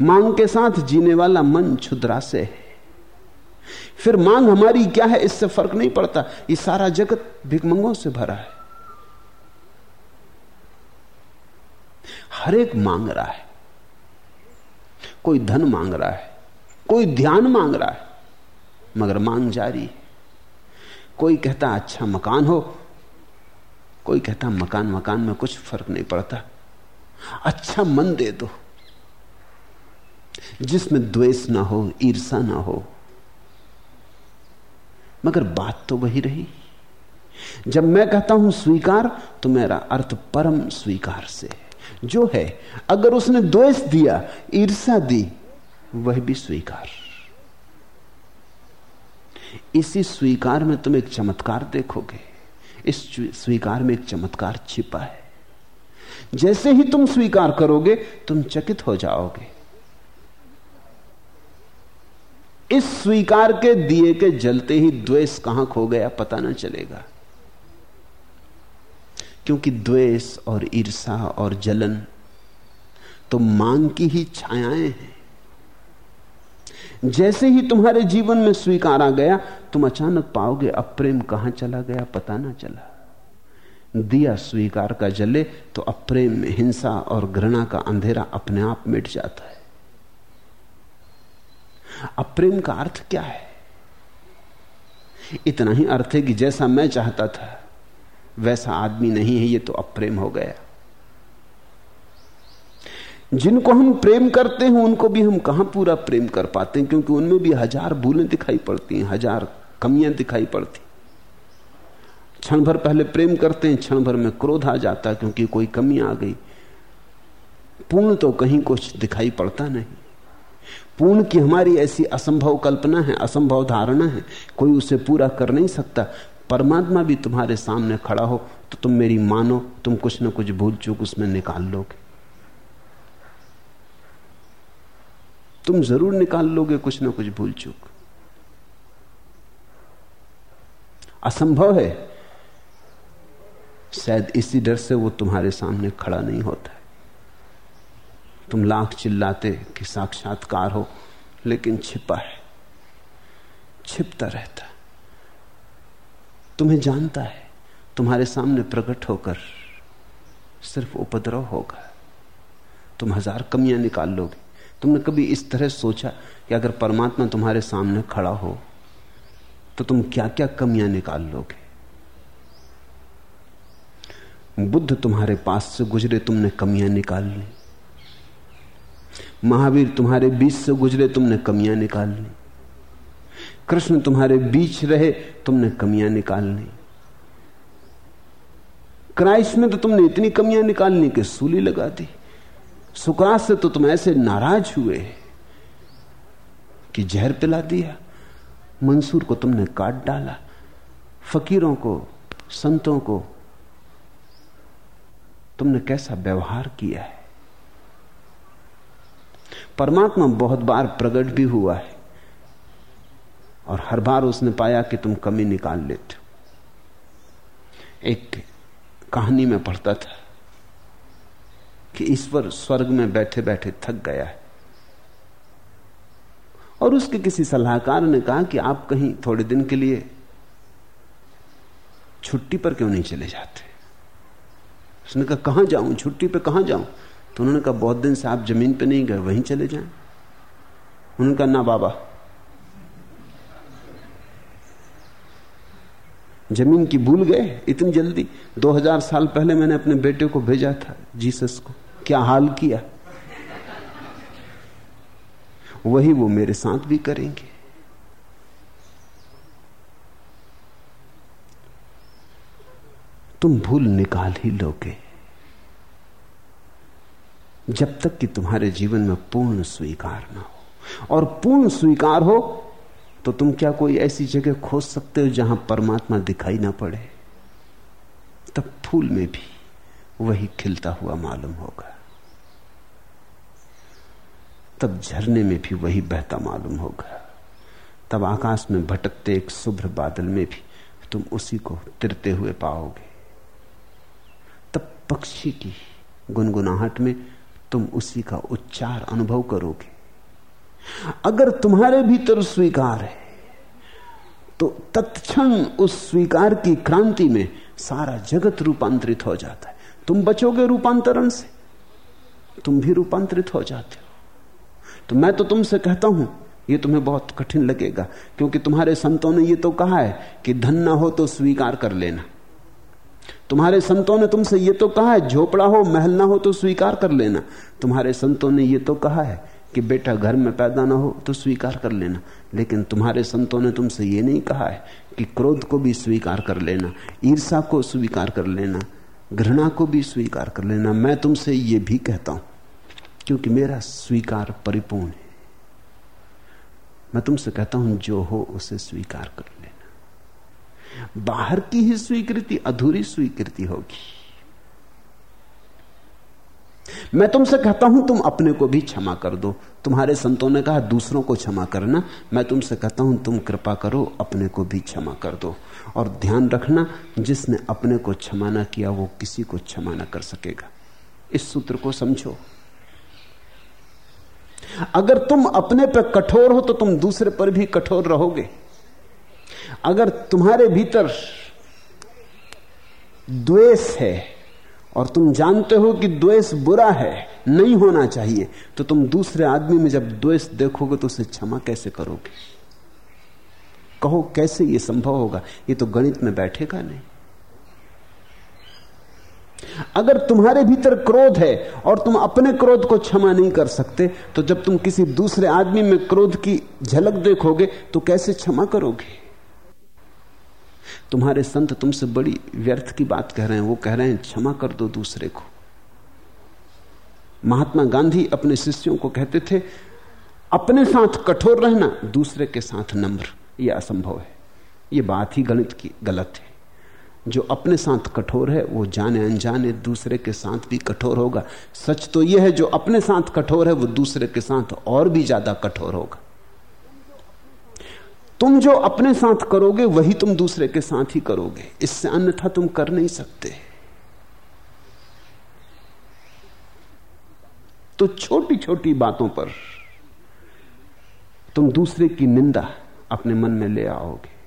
मांग के साथ जीने वाला मन क्षुद्रा से है। फिर मांग हमारी क्या है? इससे फ़र्क नहीं पड़ता। ये सारा जगत भिकमंगों से भरा है। हर एक मांग रहा है। कोई धन मांग रहा है। कोई ध्यान मांग रहा है। मगर मांग जारी कोई कहता अच्छा मकान हो, कोई कहता मकान मकान में कुछ फ़र्क नहीं पड़ता। अच्छा मन दे दो। जिसमें द्वेष ना हो ईर्षा ना हो मगर बात तो वही रही। जब मैं कहता हूँ स्वीकार तो मेरा अर्थ परम स्वीकार से। जो है, अगर उसने द्वेष दिया ईर्षा दी, वह भी स्वीकार। इसी स्वीकार में तुम एक चमत्कार देखोगे। इस स्वीकार में एक चमत्कार छिपा है। जैसे ही तुम स्वीकार करोगे, तुम चकित हो जाओगे। इस स्वीकार के दिए के जलते ही द्वेष कहाँ खो गया पता ना चलेगा। क्योंकि द्वेष और ईर्षा और जलन तो मांग की ही छायाएँ हैं। जैसे ही तुम्हारे जीवन में स्वीकार आ गया, तुम अचानक पाओगे अप्रेम कहाँ चला गया पता ना चला। दिया स्वीकार का जले तो अप्रेम हिंसा और घृणा का अंधेरा अपने आप मिट जाता है। अप्रेम का अर्थ क्या है? इतना ही अर्थ है कि जैसा मैं चाहता था, वैसा आदमी नहीं है, ये तो अप्रेम हो गया। जिनको हम प्रेम करते हैं, उनको भी हम कहाँ पूरा प्रेम कर पाते हैं? क्योंकि उनमें भी हज़ार भूलें दिखाई पड़ती हैं, हज़ार कमियाँ दिखाई पड़ती क्षण भर पहले प्रेम करते हैं, क्षण भर में क्रोध आ जाता है, क्योंकि कोई कमी आ गई। पूर्ण तो कहीं कुछ दिखाई पड़ता नहीं। पूर्ण की हमारी ऐसी असंभव कल्पना है, असंभव धारणा है, कोई उसे पूरा कर नहीं सकता। परमात्मा भी तुम्हारे सामने खड़ा हो तो तुम मेरी मानो, तुम कुछ ना कुछ भूल चूक उसमें निकाल लोगे। तुम ज़रूर निकाल लोगे कुछ ना कुछ भूल चूक। असंभव है। शायद इसी डर से वो तुम्हारे सामने खड़ा नहीं होता है। तुम लाख चिल्लाते कि साक्षात्कार हो, लेकिन छिपा है। छिपता रहता। तुम्हें जानता है, तुम्हारे सामने प्रकट होकर सिर्फ़ उपद्रव होगा। तुम हज़ार कमियाँ निकाल लोगे। तुमने कभी इस तरह सोचा कि अगर परमात्मा तुम्हारे सामने खड़ा हो तो तुम क्या क्या कमियाँ निकाल लोगे? बुद्ध तुम्हारे पास से गुजरे तुमने कमियाँ निकाल ली। महावीर तुम्हारे बीच से गुजरे, तुमने कमियाँ निकाल ली। कृष्ण तुम्हारे बीच रहे, तुमने कमियाँ निकाल ली। क्राइस्ट में तो तुमने इतनी कमियाँ निकालनी कि सूली लगा दी। सुकरात से तो तुम ऐसे नाराज़ हुए कि जहर पिला दिया। मंसूर को तुमने काट डाला। फकीरों को, संतों को तुमने कैसा व्यवहार किया है? परमात्मा बहुत बार प्रकट भी हुआ है। और हर बार उसने पाया कि तुम कमी निकाल लेते हो। एक कहानी में पढ़ता था कि ईश्वर स्वर्ग में बैठे बैठे थक गया है। और उसके किसी सलाहकार ने कहा कि आप कहीं थोड़े दिन के लिए छुट्टी पर क्यों नहीं चले जाते? उसने कहा, कहाँ जाऊँ? छुट्टी पे कहाँ जाऊँ? तो उन्होंने कहा, बहुत दिन से आप ज़मीन पे नहीं गए, वहीं चले जाएँ। उन्होंने कहा, ना बाबा, ज़मीन की भूल गए इतनी जल्दी। 2000 साल पहले मैंने अपने बेटे को भेजा था, जीसस को। क्या हाल किया? वही वो मेरे साथ भी करेंगे। तुम भूल निकाल ही लोगे। जब तक कि तुम्हारे जीवन में पूर्ण स्वीकार ना हो। और पूर्ण स्वीकार हो तो तुम क्या कोई ऐसी जगह खोज सकते हो जहाँ परमात्मा दिखाई ना पड़े? तब फूल में भी वही खिलता हुआ मालूम होगा। तब झरने में भी वही बहता मालूम होगा। तब आकाश में भटकते एक शुभ्र बादल में भी तुम उसी को तिरते हुए पाओगे। तब पक्षी की गुनगुनाहट में तुम उसी का उच्चार अनुभव करोगे। अगर तुम्हारे भीतर स्वीकार है तो तत्क्षण उस स्वीकार की क्रांति में सारा जगत रूपांतरित हो जाता है। तुम बचोगे रूपांतरण से। तुम भी रूपांतरित हो जाते हो। तो मैं तो तुमसे कहता हूँ, ये तुम्हें बहुत कठिन लगेगा, क्योंकि तुम्हारे संतों ने ये तो कहा है कि धन ना हो तो स्वीकार कर लेना। तुम्हारे संतों ने तुमसे ये तो कहा है, झोपड़ा हो, महल ना हो तो स्वीकार कर लेना। तुम्हारे संतों ने ये तो कहा है कि बेटा घर में पैदा ना हो तो स्वीकार कर लेना। लेकिन तुम्हारे संतों ने तुमसे ये नहीं कहा है कि क्रोध को भी स्वीकार कर लेना ईर्षा को स्वीकार कर लेना, घृणा को भी स्वीकार कर लेना। मैं तुमसे ये भी कहता हूँ, क्योंकि मेरा स्वीकार परिपूर्ण है। मैं तुमसे कहता हूँ, जो हो उसे स्वीकार कर बाहर की ही स्वीकृति, अधूरी स्वीकृति होगी। मैं तुमसे कहता हूँ, तुम अपने को भी क्षमा कर दो। तुम्हारे संतों ने कहा, दूसरों को क्षमा करना। मैं तुमसे कहता हूँ, तुम कृपा करो, अपने को भी क्षमा कर दो। और ध्यान रखना, जिसने अपने को क्षमा ना किया, वो किसी को क्षमा ना कर सकेगा। इस सूत्र को समझो। अगर तुम अपने पर कठोर हो तो तुम दूसरे पर भी कठोर रहोगे। अगर तुम्हारे भीतर द्वेष है और तुम जानते हो कि द्वेष बुरा है, नहीं होना चाहिए तो तुम दूसरे आदमी में जब द्वेष देखोगे तो उसे क्षमा कैसे करोगे? कहो, कैसे यह संभव होगा? ये तो गणित में बैठेगा नहीं। अगर तुम्हारे भीतर क्रोध है और तुम अपने क्रोध को क्षमा नहीं कर सकते तो जब तुम किसी दूसरे आदमी में क्रोध की झलक देखोगे तो कैसे क्षमा करोगे? तुम्हारे संत तुमसे बड़ी व्यर्थ की बात कह रहे हैं, वो कह रहे हैं, क्षमा कर दो दूसरे को। महात्मा गांधी अपने शिष्यों को कहते थे, अपने साथ कठोर रहना, दूसरे के साथ नम्र यह असंभव है। यह बात ही गणित की गलत है। जो अपने साथ कठोर है, वो जाने अनजाने दूसरे के साथ भी कठोर होगा। सच तो यह है, जो अपने साथ कठोर है, वो दूसरे के साथ और भी ज़्यादा कठोर होगा। तुम जो अपने साथ करोगे, वही तुम दूसरे के साथ ही करोगे। इससे अन्यथा तुम कर नहीं सकते। तो छोटी छोटी बातों पर तुम दूसरे की निंदा अपने मन में ले आओगे।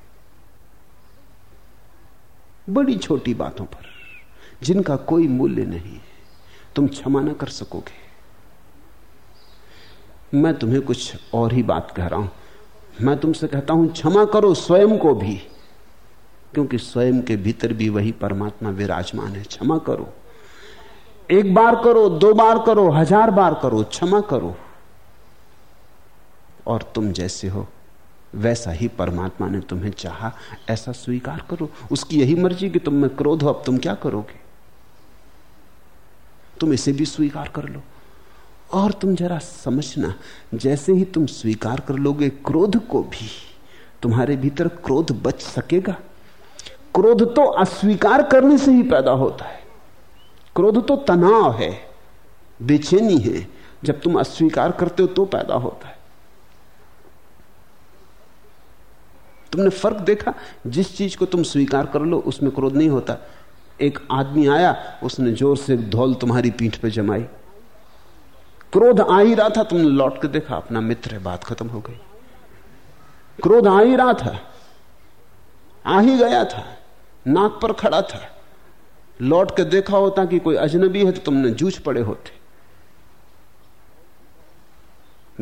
बड़ी छोटी बातों पर, जिनका कोई मूल्य नहीं, तुम क्षमा ना कर सकोगे। मैं तुम्हें कुछ और ही बात कह रहा हूँ। मैं तुमसे कहता हूँ, क्षमा करो स्वयं को भी, क्योंकि स्वयं के भीतर भी वही परमात्मा विराजमान है। क्षमा करो। एक बार करो, दो बार करो, हज़ार बार करो, क्षमा करो। और तुम जैसे हो, वैसा ही परमात्मा ने तुम्हें चाहा, ऐसा स्वीकार करो। उसकी यही मर्ज़ी कि तुम में क्रोध हो, अब तुम क्या करोगे? तुम इसे भी स्वीकार कर लो। और तुम जरा समझना, जैसे ही तुम स्वीकार कर लोगे क्रोध को भी, तुम्हारे भीतर क्रोध बच सकेगा। क्रोध तो अस्वीकार करने से ही पैदा होता है। क्रोध तो तनाव है, बेचैनी है, जब तुम अस्वीकार करते हो तो पैदा होता है। तुमने फ़र्क देखा? जिस चीज़ को तुम स्वीकार कर लो, उसमें क्रोध नहीं होता। एक आदमी आया, उसने ज़ोर से धौल तुम्हारी पीठ पर जमाई। क्रोध आ ही रहा था, तुमने लौट के देखा, अपना मित्र है, बात खत्म हो गई। क्रोध आ ही रहा था, आ ही गया था, नाक पर खड़ा था। लौट के देखा होता कि कोई अजनबी है तो तुमने जूझ पड़े होते।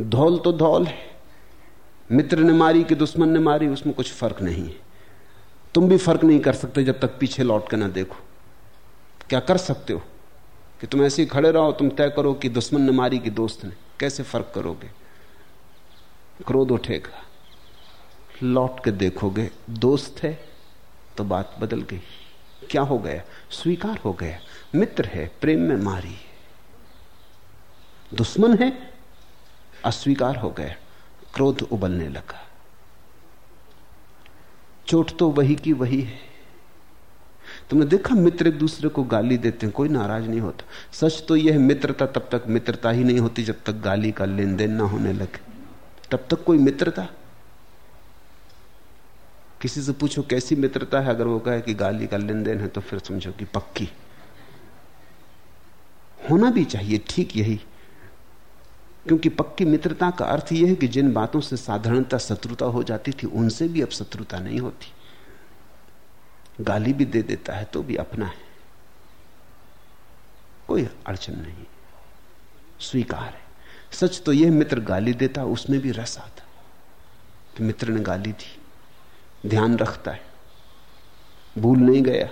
धौल तो धौल है, मित्र ने मारी कि दुश्मन ने मारी, उसमें कुछ फ़र्क नहीं है। तुम भी फ़र्क नहीं कर सकते जब तक पीछे लौट के ना देखो। क्या कर सकते हो? कि तुम ऐसे ही खड़े रहो, तुम तय करो कि दुश्मन ने मारी कि दोस्त ने। कैसे फ़र्क करोगे? क्रोध उठेगा। लौट के देखोगे, दोस्त है तो बात बदल गई। क्या हो गया? स्वीकार हो गया। मित्र है, प्रेम में मारी। दुश्मन है, अस्वीकार हो गया। क्रोध उबलने लगा। चोट तो वही की वही है। तुमने देखा मित्र एक दूसरे को गाली देते हैं, कोई नाराज़ नहीं होता। सच तो यह मित्रता तब तक मित्रता ही नहीं होती जब तक गाली का लेन देन ना होने लगे। तब तक कोई मित्रता? किसी से पूछो कैसी मित्रता है, अगर वो कहे कि गाली का लेन देन है तो फिर समझो कि पक्की। होना भी चाहिए, ठीक यही। क्योंकि पक्की मित्रता का अर्थ यह है कि जिन बातों से साधारणता, शत्रुता हो जाती थी, उनसे भी अब शत्रुता नहीं होती। गाली भी दे देता है तो भी अपना है। कोई अड़चन नहीं। स्वीकार है। सच तो यह मित्र गाली देता, उसमें भी रस आता। कि मित्र ने गाली दी। ध्यान रखता है। भूल नहीं गया।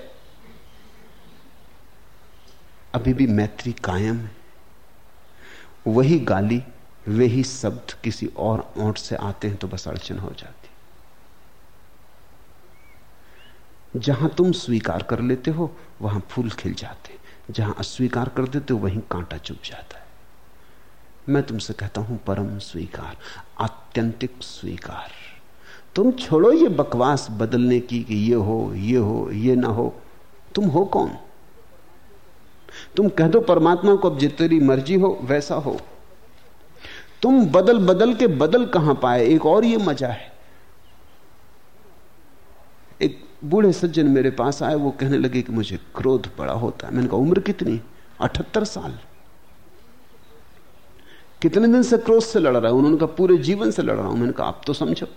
अभी भी मैत्री कायम है। वही गाली वे ही शब्द किसी और ओंठ से आते हैं तो बस अड़चन हो जाती जहाँ तुम स्वीकार कर लेते हो, वहाँ फूल खिल जाते। जहाँ अस्वीकार कर देते हो, वहीं कांटा चुप जाता है। मैं तुमसे कहता हूँ, परम स्वीकार, आत्यंतिक स्वीकार। तुम छोड़ो ये बकवास बदलने की कि ये हो ये हो, ये ना हो। तुम हो कौन? तुम कह दो परमात्मा को अब जितनी मर्ज़ी हो, वैसा हो। तुम बदल बदल के बदल कहाँ पाए? एक और ये मज़ा है एक बूढ़े सज्जन मेरे पास आए, वो कहने लगे कि मुझे क्रोध बड़ा होता है। मैंने कहा, उम्र कितनी? अठहत्तर साल। कितने दिन से क्रोध से लड़ रहा है? उन्होंने कहा, पूरे जीवन से लड़ रहा हूँ। मैंने कहा, आप तो समझो।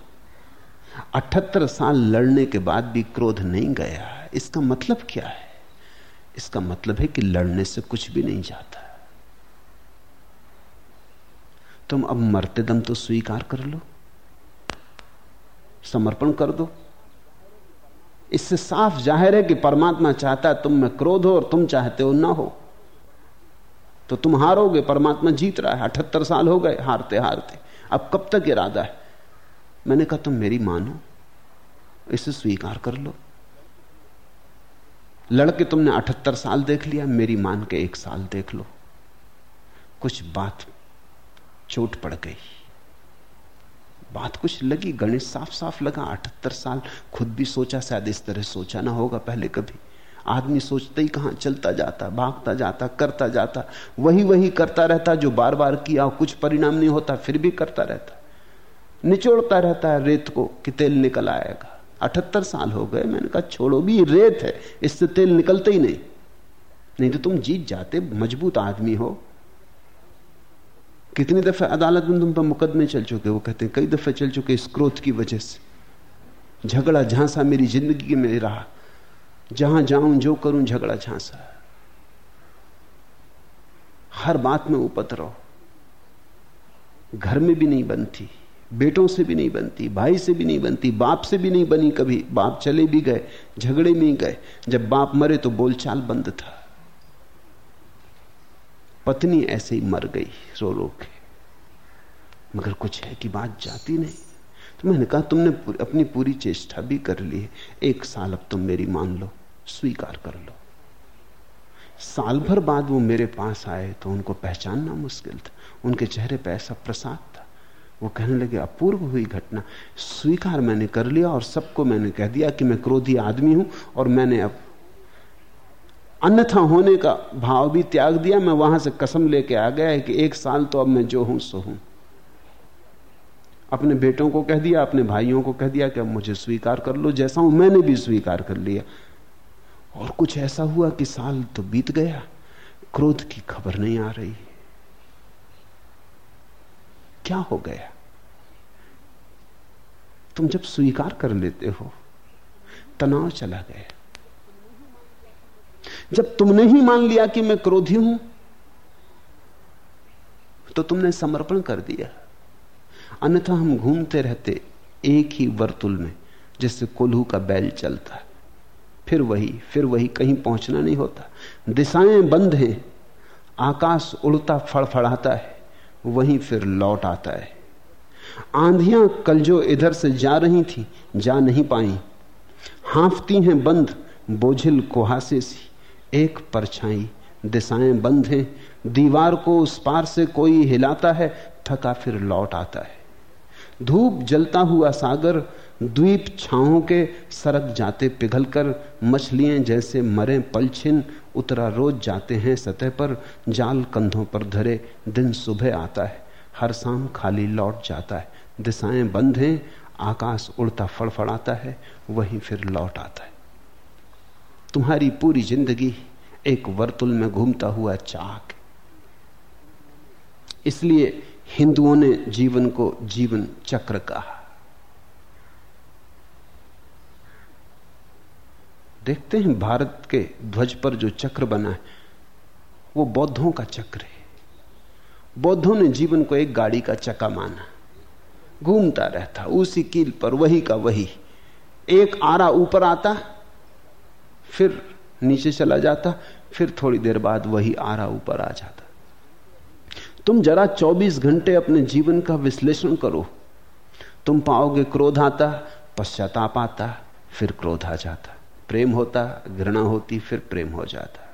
अठहत्तर साल लड़ने के बाद भी क्रोध नहीं गया इसका मतलब क्या है? इसका मतलब है कि लड़ने से कुछ भी नहीं जाता तुम अब मरते दम तो स्वीकार कर लो। समर्पण कर दो। इससे साफ़ ज़ाहिर है कि परमात्मा चाहता है तुम में क्रोध हो और तुम चाहते हो ना हो। तो तुम हारोगे, परमात्मा जीत रहा है, अठहत्तर साल हो गए, हारते हारते। अब कब तक इरादा है? मैंने कहा, तुम मेरी मानो, इसे स्वीकार कर लो। लड़के तुमने अठहत्तर साल देख लिया, मेरी मान के एक साल देख लो। कुछ बात चोट पड़ गई। बात कुछ लगी गणित साफ़ साफ़ लगा, अठहत्तर साल, खुद भी सोचा, शायद इस तरह सोचा ना होगा पहले कभी। आदमी सोचते ही कहाँ, चलता जाता, भागता जाता, करता जाता वही वही करता रहता, जो बार बार किया, कुछ परिणाम नहीं होता, फिर भी करता रहता। निचोड़ता रहता है रेत को कि तेल निकल आएगा। अठहत्तर साल हो गए, मैंने कहा, छोड़ो भी रेत है, इससे तेल निकलते ही नहीं। नहीं तो तुम जीत जाते, मज़बूत आदमी हो। कितनी दफे अदालत में तुम पर मुकदमे चल चुके वो कहते हैं, कई दफे चल चुके इस क्रोध की वजह से। झगड़ा झांसा मेरी ज़िंदगी में रहा। जहाँ जाऊँ, जो करूँ, झगड़ा झांसा। हर बात में उपद्रव घर में भी नहीं बनती, बेटों से भी नहीं बनती, भाई से भी नहीं बनती, बाप से भी नहीं बनी कभी। बाप चले भी गए, झगड़े में गए। जब बाप मरे तो बोलचाल बंद था। पत्नी ऐसे ही मर गई रो रो के मगर कुछ है कि बात जाती नहीं। तो मैंने कहा, तुमने अपनी पूरी चेष्टा भी कर ली है। एक साल अब तुम मेरी मान लो, स्वीकार कर लो। साल भर बाद वो मेरे पास आए तो उनको पहचानना मुश्किल था। उनके चेहरे पर ऐसा प्रसाद था। वो कहने लगे, अपूर्व हुई घटना। स्वीकार मैंने कर लिया और सबको मैंने कह दिया कि मैं क्रोधी आदमी हूँ और मैंने अब अन्यथा होने का भाव भी त्याग दिया, मैं वहाँ से कसम लेके आ गया है कि एक साल तो अब मैं जो हूँ, सो हूँ। अपने बेटों को कह दिया, अपने भाइयों को कह दिया कि अब मुझे स्वीकार कर लो, जैसा हूँ मैंने भी स्वीकार कर लिया। और कुछ ऐसा हुआ कि साल तो बीत गया, क्रोध की खबर नहीं आ रही। क्या हो गया? तुम जब स्वीकार कर लेते हो, तनाव चला गया। जब तुमने ही मान लिया कि मैं क्रोधी हूँ तो तुमने समर्पण कर दिया। अन्यथा हम घूमते रहते एक ही वर्तुल में, जिससे कोल्हू का बैल चलता। है फिर वही फिर वही कहीं पहुँचना नहीं होता। दिशाएँ बंद हैं, आकाश उड़ता फड़फड़ाता है, वहीं फिर लौट आता है। आंधियाँ कल जो इधर से जा रही थी, जा नहीं पाई। हाफती हैं बंद, बोझिल कुहासे सी। एक परछाई। दिशाएँ बंद हैं। दीवार को उस पार से कोई हिलाता है। थका फिर लौट आता है। धूप जलता हुआ सागर, द्वीप छाओं के सरक जाते पिघलकर, मछलियाँ जैसे मरे पलछिन उतरा रोज जाते हैं सतह पर। जाल कंधों पर धरे दिन सुबह आता है। हर शाम खाली लौट जाता है। दिशाएँ बंद हैं। आकाश उड़ता फड़फड़ाता है। वहीं फिर लौट आता है। तुम्हारी पूरी ज़िंदगी एक वर्तुल में घूमता हुआ चाक। इसलिए हिंदुओं ने जीवन को जीवन चक्र कहा। देखते हैं भारत के ध्वज पर जो चक्र बना है, वो बौद्धों का चक्र है। बौद्धों ने जीवन को एक गाड़ी का चक्का माना। घूमता रहता, उसी कील पर, वही का वही। एक आरा ऊपर आता फिर नीचे चला जाता, फिर थोड़ी देर बाद वही आरा ऊपर आ जाता। तुम जरा 24 घंटे अपने जीवन का विश्लेषण करो। तुम पाओगे क्रोध आता, पश्चाताप आता, फिर क्रोध आ जाता। प्रेम होता, घृणा होती, फिर प्रेम हो जाता।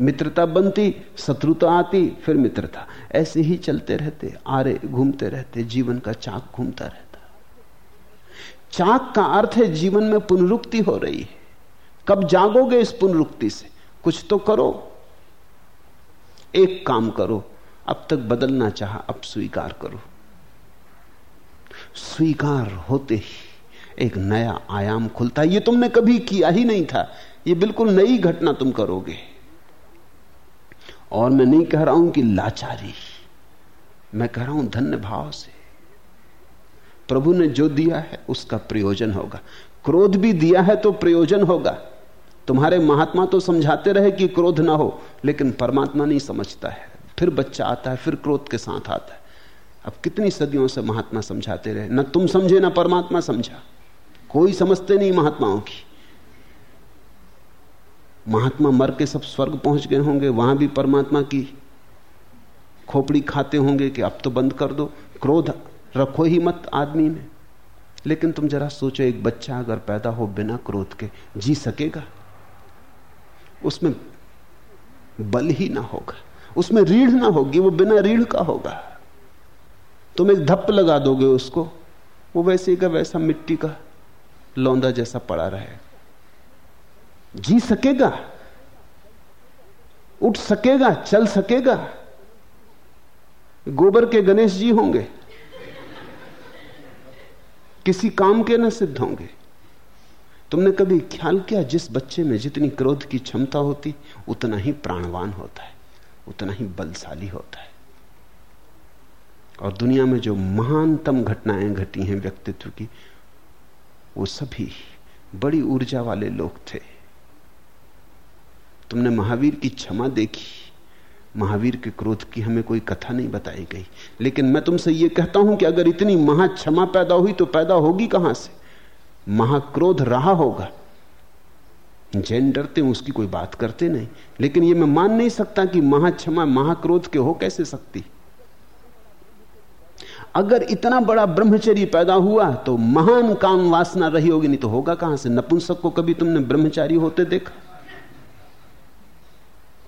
मित्रता बनती, शत्रुता आती, फिर मित्रता। ऐसे ही चलते रहते, आरे घूमते रहते, जीवन का चाक घूमता रहता। चाक का अर्थ है जीवन में पुनरुक्ति हो रही है। कब जागोगे इस पुनरुक्ति से? कुछ तो करो। एक काम करो, अब तक बदलना चाह, अब स्वीकार करो। स्वीकार होते ही एक नया आयाम खुलता है। ये तुमने कभी किया ही नहीं था। ये बिल्कुल नई घटना तुम करोगे। और मैं नहीं कह रहा हूँ कि लाचारी। मैं कह रहा हूँ धन्य भाव से। प्रभु ने जो दिया है, उसका प्रयोजन होगा। क्रोध भी दिया है तो प्रयोजन होगा। तुम्हारे महात्मा तो समझाते रहे कि क्रोध ना हो, लेकिन परमात्मा नहीं समझता है। फिर बच्चा आता है, फिर क्रोध के साथ आता है। अब कितनी सदियों से महात्मा समझाते रहे। ना तुम समझे, ना परमात्मा समझा। कोई समझते नहीं महात्माओं की। महात्मा मर के सब स्वर्ग पहुँच गए होंगे, वहाँ भी परमात्मा की खोपड़ी खाते होंगे कि अब तो बंद कर दो। क्रोध रखो ही मत आदमी में लेकिन तुम जरा सोचो, एक बच्चा अगर पैदा हो बिना क्रोध के, जी सकेगा? उसमें बल ही ना होगा, उसमें रीढ़ ना होगी, वो बिना रीढ़ का होगा। तुम एक धप लगा दोगे उसको, वो वैसे का वैसा मिट्टी का लौंदा जैसा पड़ा रहे जी सकेगा, उठ सकेगा, चल सकेगा। गोबर के गणेश जी होंगे, किसी काम के ना सिद्ध होंगे। तुमने कभी ख्याल किया जिस बच्चे में जितनी क्रोध की क्षमता होती, उतना ही प्राणवान होता है, उतना ही बलशाली होता है? और दुनिया में जो महानतम घटनाएँ घटी हैं व्यक्तित्व की, वो सभी बड़ी ऊर्जा वाले लोग थे। तुमने महावीर की क्षमा देखी, महावीर के क्रोध की हमें कोई कथा नहीं बताई गई। लेकिन मैं तुमसे यह कहता हूँ कि अगर इतनी महा क्षमा पैदा हुई तो पैदा होगी कहाँ से? महाक्रोध रहा होगा। जैन डरते, उसकी कोई बात करते नहीं। लेकिन यह मैं मान नहीं सकता कि महाक्षमा, महाक्रोध के हो कैसे सकती। अगर इतना बड़ा ब्रह्मचर्य पैदा हुआ तो महान काम वासना रही होगी, नहीं तो होगा कहाँ से? नपुंसक को कभी तुमने ब्रह्मचारी होते देखा?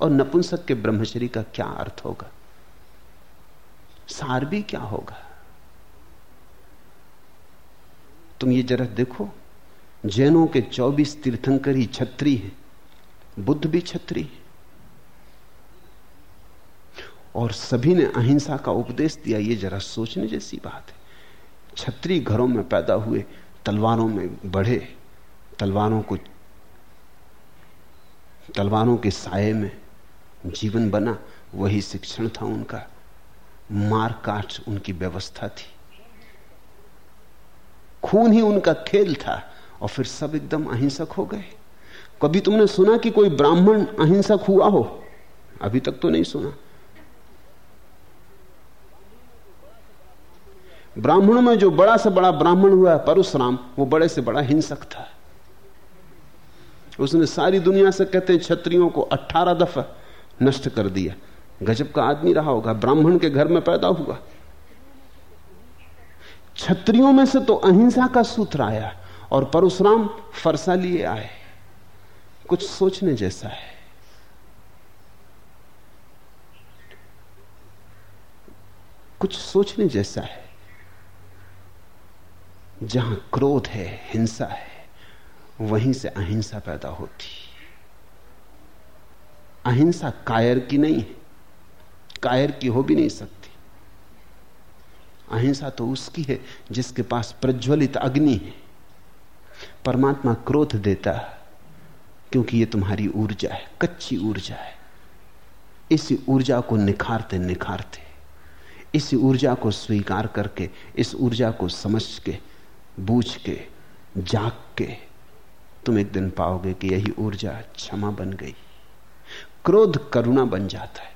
और नपुंसक के ब्रह्मचर्य का क्या अर्थ होगा? सार भी क्या होगा? तुम ये जरा देखो, जैनों के 24 तीर्थंकर ही छत्री हैं, बुद्ध भी छत्री है। और सभी ने अहिंसा का उपदेश दिया, ये जरा सोचने जैसी बात है। छत्री घरों में पैदा हुए, तलवारों में बढ़े, तलवारों को, तलवारों के साय में जीवन बना, वही शिक्षण था उनका। मार काट उनकी व्यवस्था थी। खून ही उनका खेल था और फिर सब एकदम अहिंसक हो गए। कभी तुमने सुना कि कोई ब्राह्मण अहिंसक हुआ हो? अभी तक तो नहीं सुना। ब्राह्मणों में जो बड़ा से बड़ा ब्राह्मण हुआ है, परशुराम, वो बड़े से बड़ा हिंसक था। उसने सारी दुनिया से कहते हैं, क्षत्रियों को अट्ठारह दफ़ा नष्ट कर दिया। गजब का आदमी रहा होगा। ब्राह्मण के घर में पैदा हुआ। क्षत्रियों में से तो अहिंसा का सूत्र आया और परशुराम फरसा लिए आए कुछ सोचने जैसा है। कुछ सोचने जैसा है। जहाँ क्रोध है, हिंसा है, वहीं से अहिंसा पैदा होती। अहिंसा कायर की नहीं है। कायर की हो भी नहीं सकती। अहिंसा तो उसकी है, जिसके पास प्रज्वलित अग्नि है। परमात्मा क्रोध देता है, क्योंकि ये तुम्हारी ऊर्जा है, कच्ची ऊर्जा है। इसी ऊर्जा को निखारते निखारते, इसी ऊर्जा को स्वीकार करके, इस ऊर्जा को समझ के, बूझ के, जाग के, तुम एक दिन पाओगे कि यही ऊर्जा क्षमा बन गई। क्रोध करुणा बन जाता है।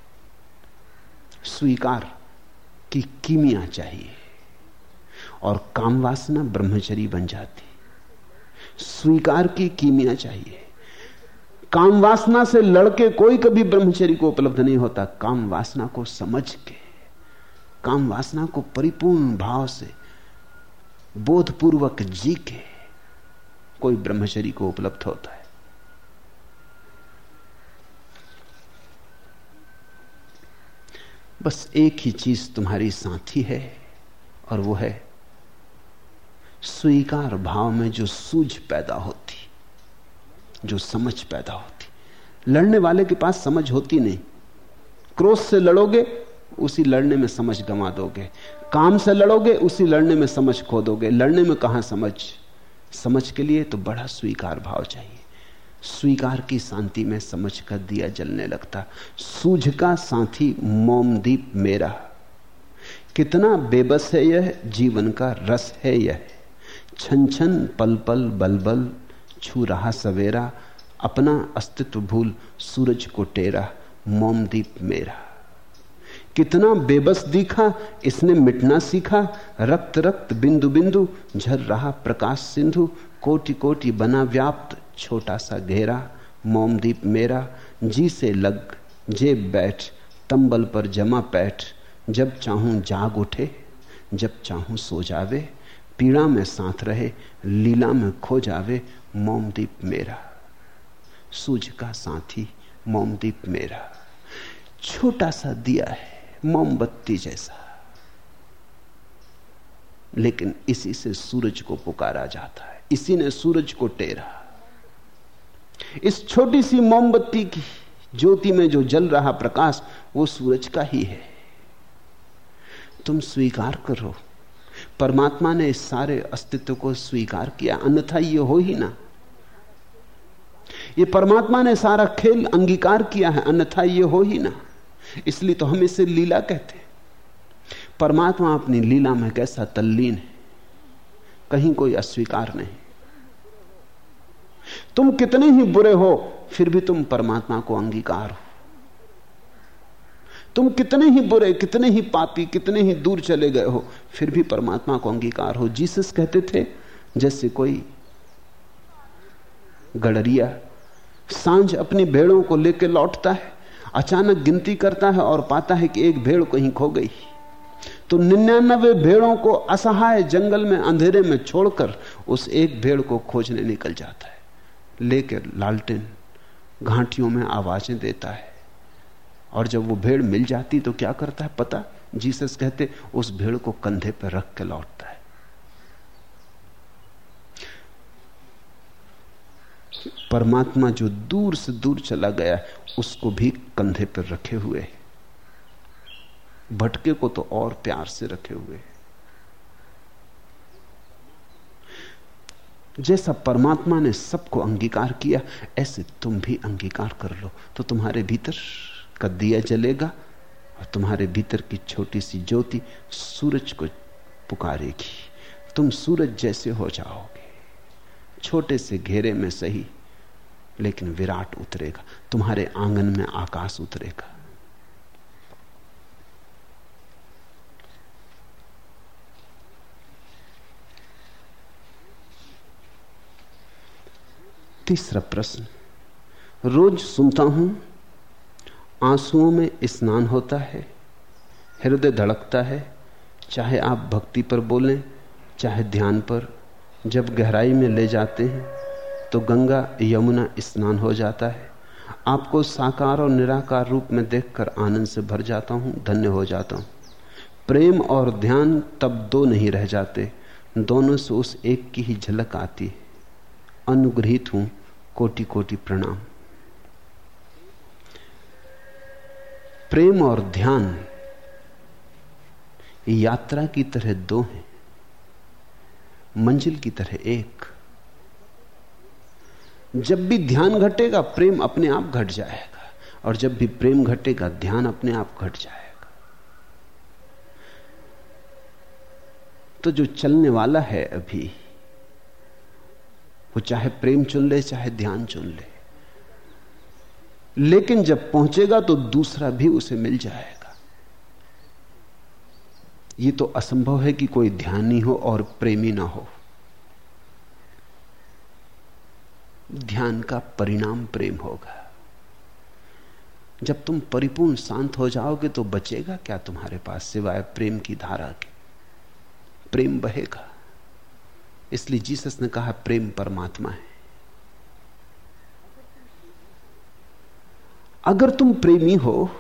स्वीकार की कीमिया चाहिए। और काम वासना ब्रह्मचरी बन जाती। स्वीकार की कीमिया चाहिए। काम वासना से लड़के कोई कभी ब्रह्मचरी को उपलब्ध नहीं होता। काम वासना को समझ के काम वासना को परिपूर्ण भाव से, बोधपूर्वक जी के कोई ब्रह्मचरी को उपलब्ध होता है। बस एक ही चीज़ तुम्हारी साथी है और वो है स्वीकार भाव में जो सूझ पैदा होती, जो समझ पैदा होती। लड़ने वाले के पास समझ होती नहीं। क्रोध से लड़ोगे, उसी लड़ने में समझ गंवा दोगे। काम से लड़ोगे, उसी लड़ने में समझ खो दोगे। लड़ने में कहा समझ? समझ के लिए तो बड़ा स्वीकार भाव चाहिए। स्वीकार की शांति में समझ कर दिया जलने लगता। सूझ का साथी मोमदीप मेरा। कितना बेबस है यह, जीवन का रस है यह। छन छन पल पल बल बल छू रहा सवेरा, अपना अस्तित्व भूल सूरज को टेरा, मोमदीप मेरा। कितना बेबस दिखा, इसने मिटना सीखा, रक्त रक्त बिंदु बिंदु, झर रहा प्रकाश सिंधु, कोटि कोटि बना व्याप्त छोटा सा घेरा, मोमदीप मेरा, जी से लग, जेब बैठ, तंबल पर जमा पैठ, जब चाहूँ जाग उठे, जब चाहूँ सो जावे, पीड़ा में साथ रहे, लीला में खो जावे, मोमदीप मेरा। सूझ का साथी, मोमदीप मेरा। छोटा सा दिया है, मोमबत्ती जैसा। लेकिन इसी से सूरज को पुकारा जाता है, इसी ने सूरज को टेरा। इस छोटी सी मोमबत्ती की ज्योति में जो जल रहा प्रकाश, वो सूरज का ही है। तुम स्वीकार करो, परमात्मा ने इस सारे अस्तित्व को स्वीकार किया, अन्यथा ये हो ही ना। ये परमात्मा ने सारा खेल अंगीकार किया है, अन्यथा ये हो ही ना। इसलिए तो हम इसे लीला कहते हैं। परमात्मा अपनी लीला में कैसा तल्लीन है, कहीं कोई अस्वीकार नहीं। तुम कितने ही बुरे हो, फिर भी तुम परमात्मा को अंगीकार हो। तुम कितने ही बुरे, कितने ही पापी, कितने ही दूर चले गए हो, फिर भी परमात्मा को अंगीकार हो। जीसस कहते थे, जैसे कोई गडरिया साँझ अपनी भेड़ों को लेकर लौटता है, अचानक गिनती करता है और पाता है कि एक भेड़ कहीं खो गई। तो निन्यानवे भेड़ों को असहाय जंगल में, अंधेरे में छोड़कर उस एक भेड़ को खोजने निकल जाता है। लेकर लालटेन घाटियों में आवाज़ें देता है। और जब वो भेड़ मिल जाती तो क्या करता है पता? जीसस कहते, उस भेड़ को कंधे पर रख के लौटता है। परमात्मा जो दूर से दूर चला गया, उसको भी कंधे पर रखे हुए भटके को तो और प्यार से रखे हुए जैसा परमात्मा ने सबको अंगीकार किया, ऐसे तुम भी अंगीकार कर लो। तो तुम्हारे भीतर का दिया जलेगा और तुम्हारे भीतर की छोटी सी ज्योति सूरज को पुकारेगी। तुम सूरज जैसे हो जाओगे। छोटे से घेरे में सही, लेकिन विराट उतरेगा। तुम्हारे आँगन में आकाश उतरेगा। तीसरा प्रश्न। रोज सुनता हूँ, आंसुओं में स्नान होता है, हृदय धड़कता है, चाहे आप भक्ति पर बोलें, चाहे ध्यान पर। जब गहराई में ले जाते हैं तो गंगा यमुना स्नान हो जाता है। आपको साकार और निराकार रूप में देखकर आनंद से भर जाता हूँ, धन्य हो जाता हूँ। प्रेम और ध्यान तब दो नहीं रह जाते, दोनों से उस एक की ही झलक आती है। अनुग्रहित हूँ कोटि कोटि प्रणाम। प्रेम और ध्यान यात्रा की तरह दो हैं, मंजिल की तरह एक। जब भी ध्यान घटेगा, प्रेम अपने आप घट जाएगा, और जब भी प्रेम घटेगा, ध्यान अपने आप घट जाएगा। तो जो चलने वाला है अभी वो चाहे प्रेम चुन ले, चाहे ध्यान चुन ले। लेकिन जब पहुंचेगा तो दूसरा भी उसे मिल जाएगा। ये तो असंभव है कि कोई ध्यानी हो और प्रेमी ना हो। ध्यान का परिणाम प्रेम होगा। जब तुम परिपूर्ण शांत हो जाओगे तो बचेगा क्या तुम्हारे पास सिवाय प्रेम की धारा के? प्रेम बहेगा। इसलिए जीसस ने कहा, प्रेम परमात्मा है। अगर तुम प्रेमी हो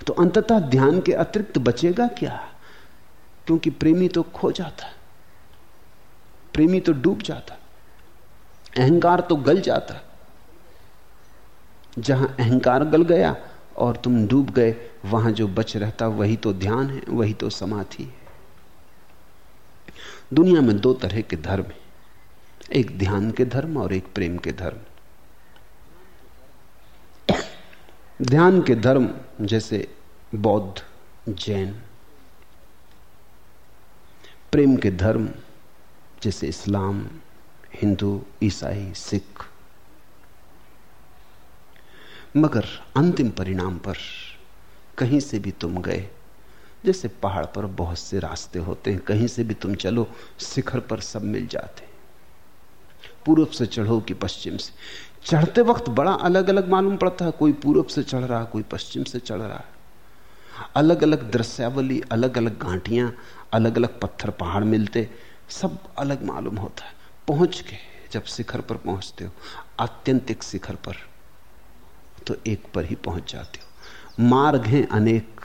तो अंततः ध्यान के अतिरिक्त बचेगा क्या? क्योंकि प्रेमी तो खो जाता, प्रेमी तो डूब जाता, अहंकार तो गल जाता। जहाँ अहंकार गल गया और तुम डूब गए, वहाँ जो बच रहता, वही तो ध्यान है, वही तो समाधि है। दुनिया में दो तरह के धर्म हैं। एक ध्यान के धर्म और एक प्रेम के धर्म। ध्यान के धर्म जैसे बौद्ध, जैन, प्रेम के धर्म जैसे इस्लाम, हिंदू, ईसाई, सिख। मगर अंतिम परिणाम पर कहीं से भी तुम गए जैसे पहाड़ पर बहुत से रास्ते होते हैं, कहीं से भी तुम चलो, शिखर पर सब मिल जाते पूर्व से चढ़ो कि पश्चिम से। चढ़ते वक्त बड़ा अलग अलग मालूम पड़ता है, कोई पूर्व से चढ़ रहा, कोई पश्चिम से चढ़ रहा। है अलग अलग दृश्यावली अलग अलग घाटियाँ अलग अलग पत्थर पहाड़ मिलते, सब अलग मालूम होता है। पहुँच के जब शिखर पर पहुँचते हो, आत्यंतिक शिखर पर तो एक पर ही पहुँच जाते हो। मार्ग हैं अनेक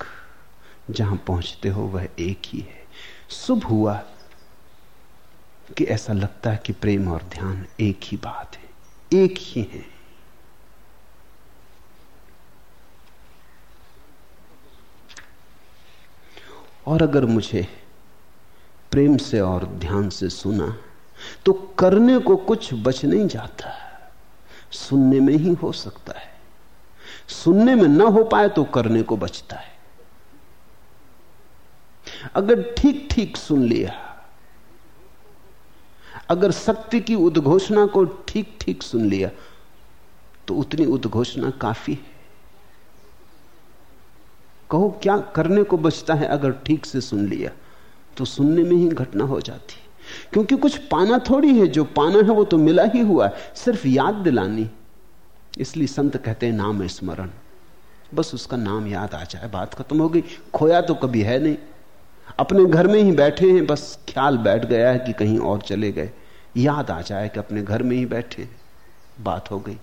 जहाँ पहुँचते हो वह एक ही है। शुभ हुआ कि ऐसा लगता है कि प्रेम और ध्यान एक ही बात है, एक ही है। और अगर मुझे प्रेम से और ध्यान से सुना तो करने को कुछ बच नहीं जाता। सुनने में ही हो सकता है। सुनने में ना हो पाए तो करने को बचता है। अगर ठीक ठीक सुन लिया, अगर सत्य की उद्घोषणा को ठीक ठीक सुन लिया तो उतनी उद्घोषणा काफ़ी है। कहो, क्या करने को बचता है अगर ठीक से सुन लिया? तो सुनने में ही घटना हो जाती क्योंकि कुछ पाना थोड़ी है, जो पाना है वो तो मिला ही हुआ है, सिर्फ़ याद दिलानी। इसलिए संत कहते हैं, नाम स्मरण। बस उसका नाम याद आ जाए, बात खत्म हो गई। खोया तो कभी है नहीं। अपने घर में ही बैठे हैं, बस ख्याल बैठ गया है कि कहीं और चले गए। याद आ जाए कि अपने घर में ही बैठे बात हो गई।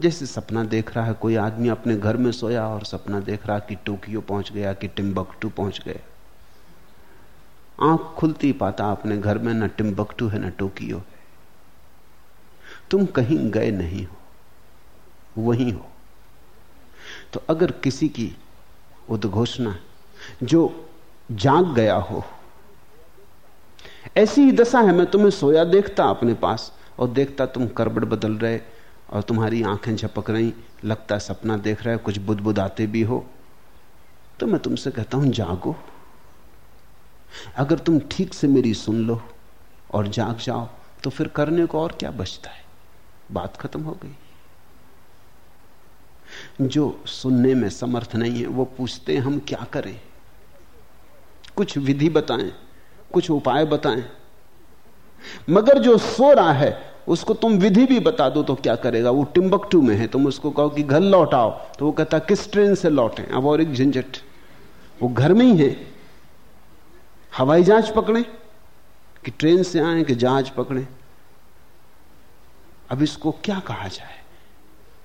जैसे सपना देख रहा है, कोई आदमी अपने घर में सोया और सपना देख रहा कि टोकियो पहुँच गया, कि टिम्बकटू पहुँच गया। आँख खुलती पाता अपने घर में ना टिम्बकटू है, ना टोकियो है। तुम कहीं गए नहीं हो, वही हो। तो अगर किसी की उद्घोषणा, जो जाग गया हो। ऐसी ही दशा है, मैं तुम्हें सोया देखता अपने पास, और देखता तुम करबड़ बदल रहे, और तुम्हारी आँखें झपक रही, लगता सपना देख रहे कुछ बुद आते भी हो। तो मैं तुमसे कहता हूँ, जागो। अगर तुम ठीक से मेरी सुन लो, और जाग जाओ तो फिर करने को और क्या बचता है? बात खत्म हो गई। जो सुनने में समर्थ नहीं है, वो पूछते हम क्या करें? कुछ विधि बताएँ, कुछ उपाय बताएँ। मगर जो सो रहा है, उसको तुम विधि भी बता दो तो क्या करेगा? वो टिम्बकटू में है, तुम उसको कहो कि घर लौटाओ तो वो कहता, किस ट्रेन से लौटे? अब और एक झंझट। वो घर में ही है। हवाई जहाज़ पकड़े, कि ट्रेन से आए, कि जहाज़ पकड़े। अब इसको क्या कहा जाए?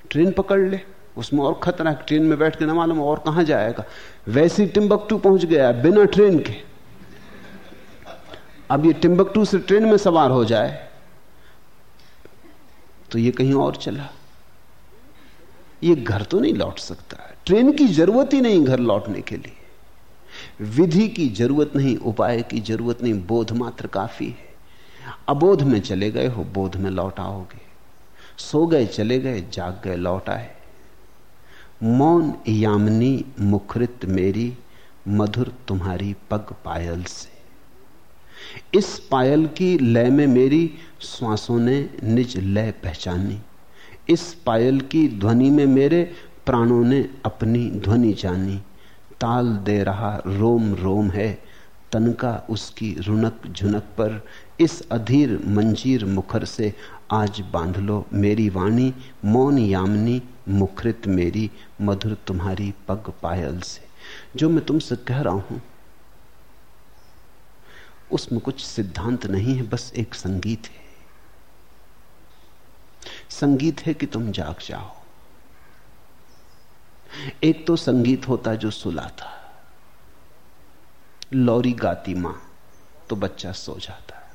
ट्रेन पकड़ ले। उसमें और खतरा है ट्रेन में बैठ के ना मालूम और कहाँ जाएगा। वैसे टिम्बकटू पहुँच गया बिना ट्रेन के। अब ये टिम्बकटू से ट्रेन में सवार हो जाए तो ये कहीं और चला। ये घर तो नहीं लौट सकता। ट्रेन की ज़रूरत ही नहीं घर लौटने के लिए। विधि की ज़रूरत नहीं, उपाय की ज़रूरत नहीं, बोध मात्र काफ़ी है। अबोध में चले गए हो, बोध में लौट आओगे। सो गए, चले गए, जाग गए, लौट आए। मौन यामनी मुखरित मेरी मधुर तुम्हारी पग पायल से। इस पायल की लय में मेरी श्वासों ने निज लय पहचानी। इस पायल की ध्वनि में मेरे प्राणों ने अपनी ध्वनि जानी। ताल दे रहा रोम रोम है, तनका उसकी रुनक झुनक पर। इस अधीर मंजीर मुखर से आज बाँध लो मेरी वाणी, मौन यामनी मुखरित मेरी मधुर तुम्हारी पग पायल से। जो मैं तुमसे कह रहा हूँ, उसमें कुछ सिद्धांत नहीं है, बस एक संगीत है। संगीत है कि तुम जाग जाओ। एक तो संगीत होता जो सुलाता। लौरी गाती माँ तो बच्चा सो जाता।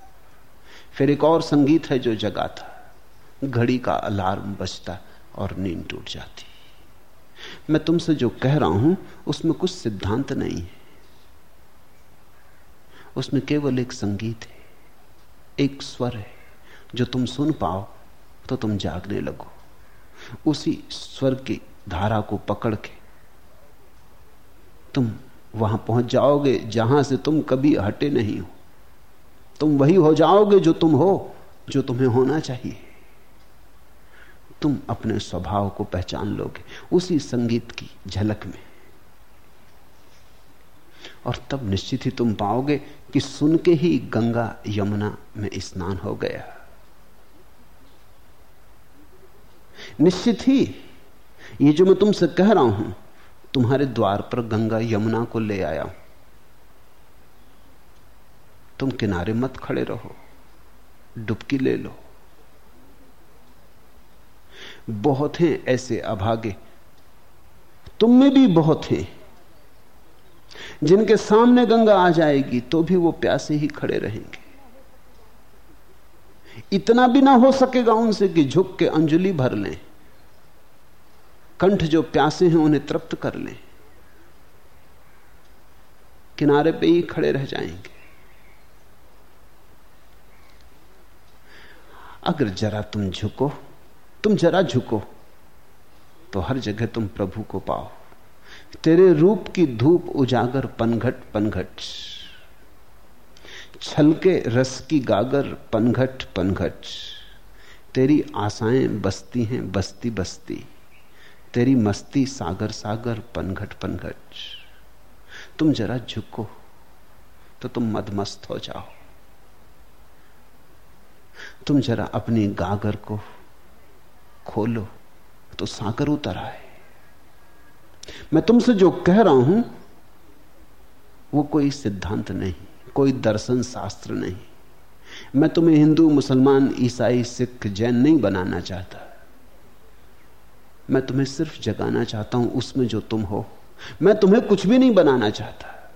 फिर एक और संगीत है जो जगाता। घड़ी का अलार्म बजता। और नींद टूट जाती। मैं तुमसे जो कह रहा हूँ, उसमें कुछ सिद्धांत नहीं है। उसमें केवल एक संगीत है, एक स्वर है। जो तुम सुन पाओ तो तुम जागने लगो। उसी स्वर की धारा को पकड़ के तुम वहाँ पहुँच जाओगे, जहाँ से तुम कभी हटे नहीं हो। तुम वही हो जाओगे जो तुम हो, जो तुम्हें होना चाहिए। तुम अपने स्वभाव को पहचान लोगे, उसी संगीत की झलक में। और तब निश्चित ही तुम पाओगे कि सुन के ही गंगा यमुना में स्नान हो गया। निश्चित ही, ये जो मैं तुमसे कह रहा हूँ, तुम्हारे द्वार पर गंगा यमुना को ले आया हूँ। तुम किनारे मत खड़े रहो, डुबकी ले लो। बहुत हैं ऐसे अभागे। तुम में भी बहुत हैं। जिनके सामने गंगा आ जाएगी तो भी वो प्यासे ही खड़े रहेंगे। इतना भी ना हो सकेगा उनसे कि झुक के अंजलि भर लें। कंठ जो प्यासे हैं, उन्हें तृप्त कर लें। किनारे पे ही खड़े रह जाएँगे। अगर जरा तुम झुको तुम जरा झुको तो हर जगह तुम प्रभु को पाओ। तेरे रूप की धूप उजागर पनघट पनघट, छलके रस की गागर पनघट पनघट। तेरी आशाएँ बसती हैं बसती बसती, तेरी मस्ती सागर सागर पनघट पनघट। तुम जरा झुको तो तुम मदमस्त हो जाओ। तुम जरा अपनी गागर को खोलो तो सागर उतर आए। मैं तुमसे जो कह रहा हूँ, वो कोई सिद्धांत नहीं, कोई दर्शन शास्त्र नहीं। मैं तुम्हें हिंदू, मुसलमान, ईसाई, सिख, जैन नहीं बनाना चाहता। मैं तुम्हें सिर्फ़ जगाना चाहता हूँ उसमें जो तुम हो। मैं तुम्हें कुछ भी नहीं बनाना चाहता।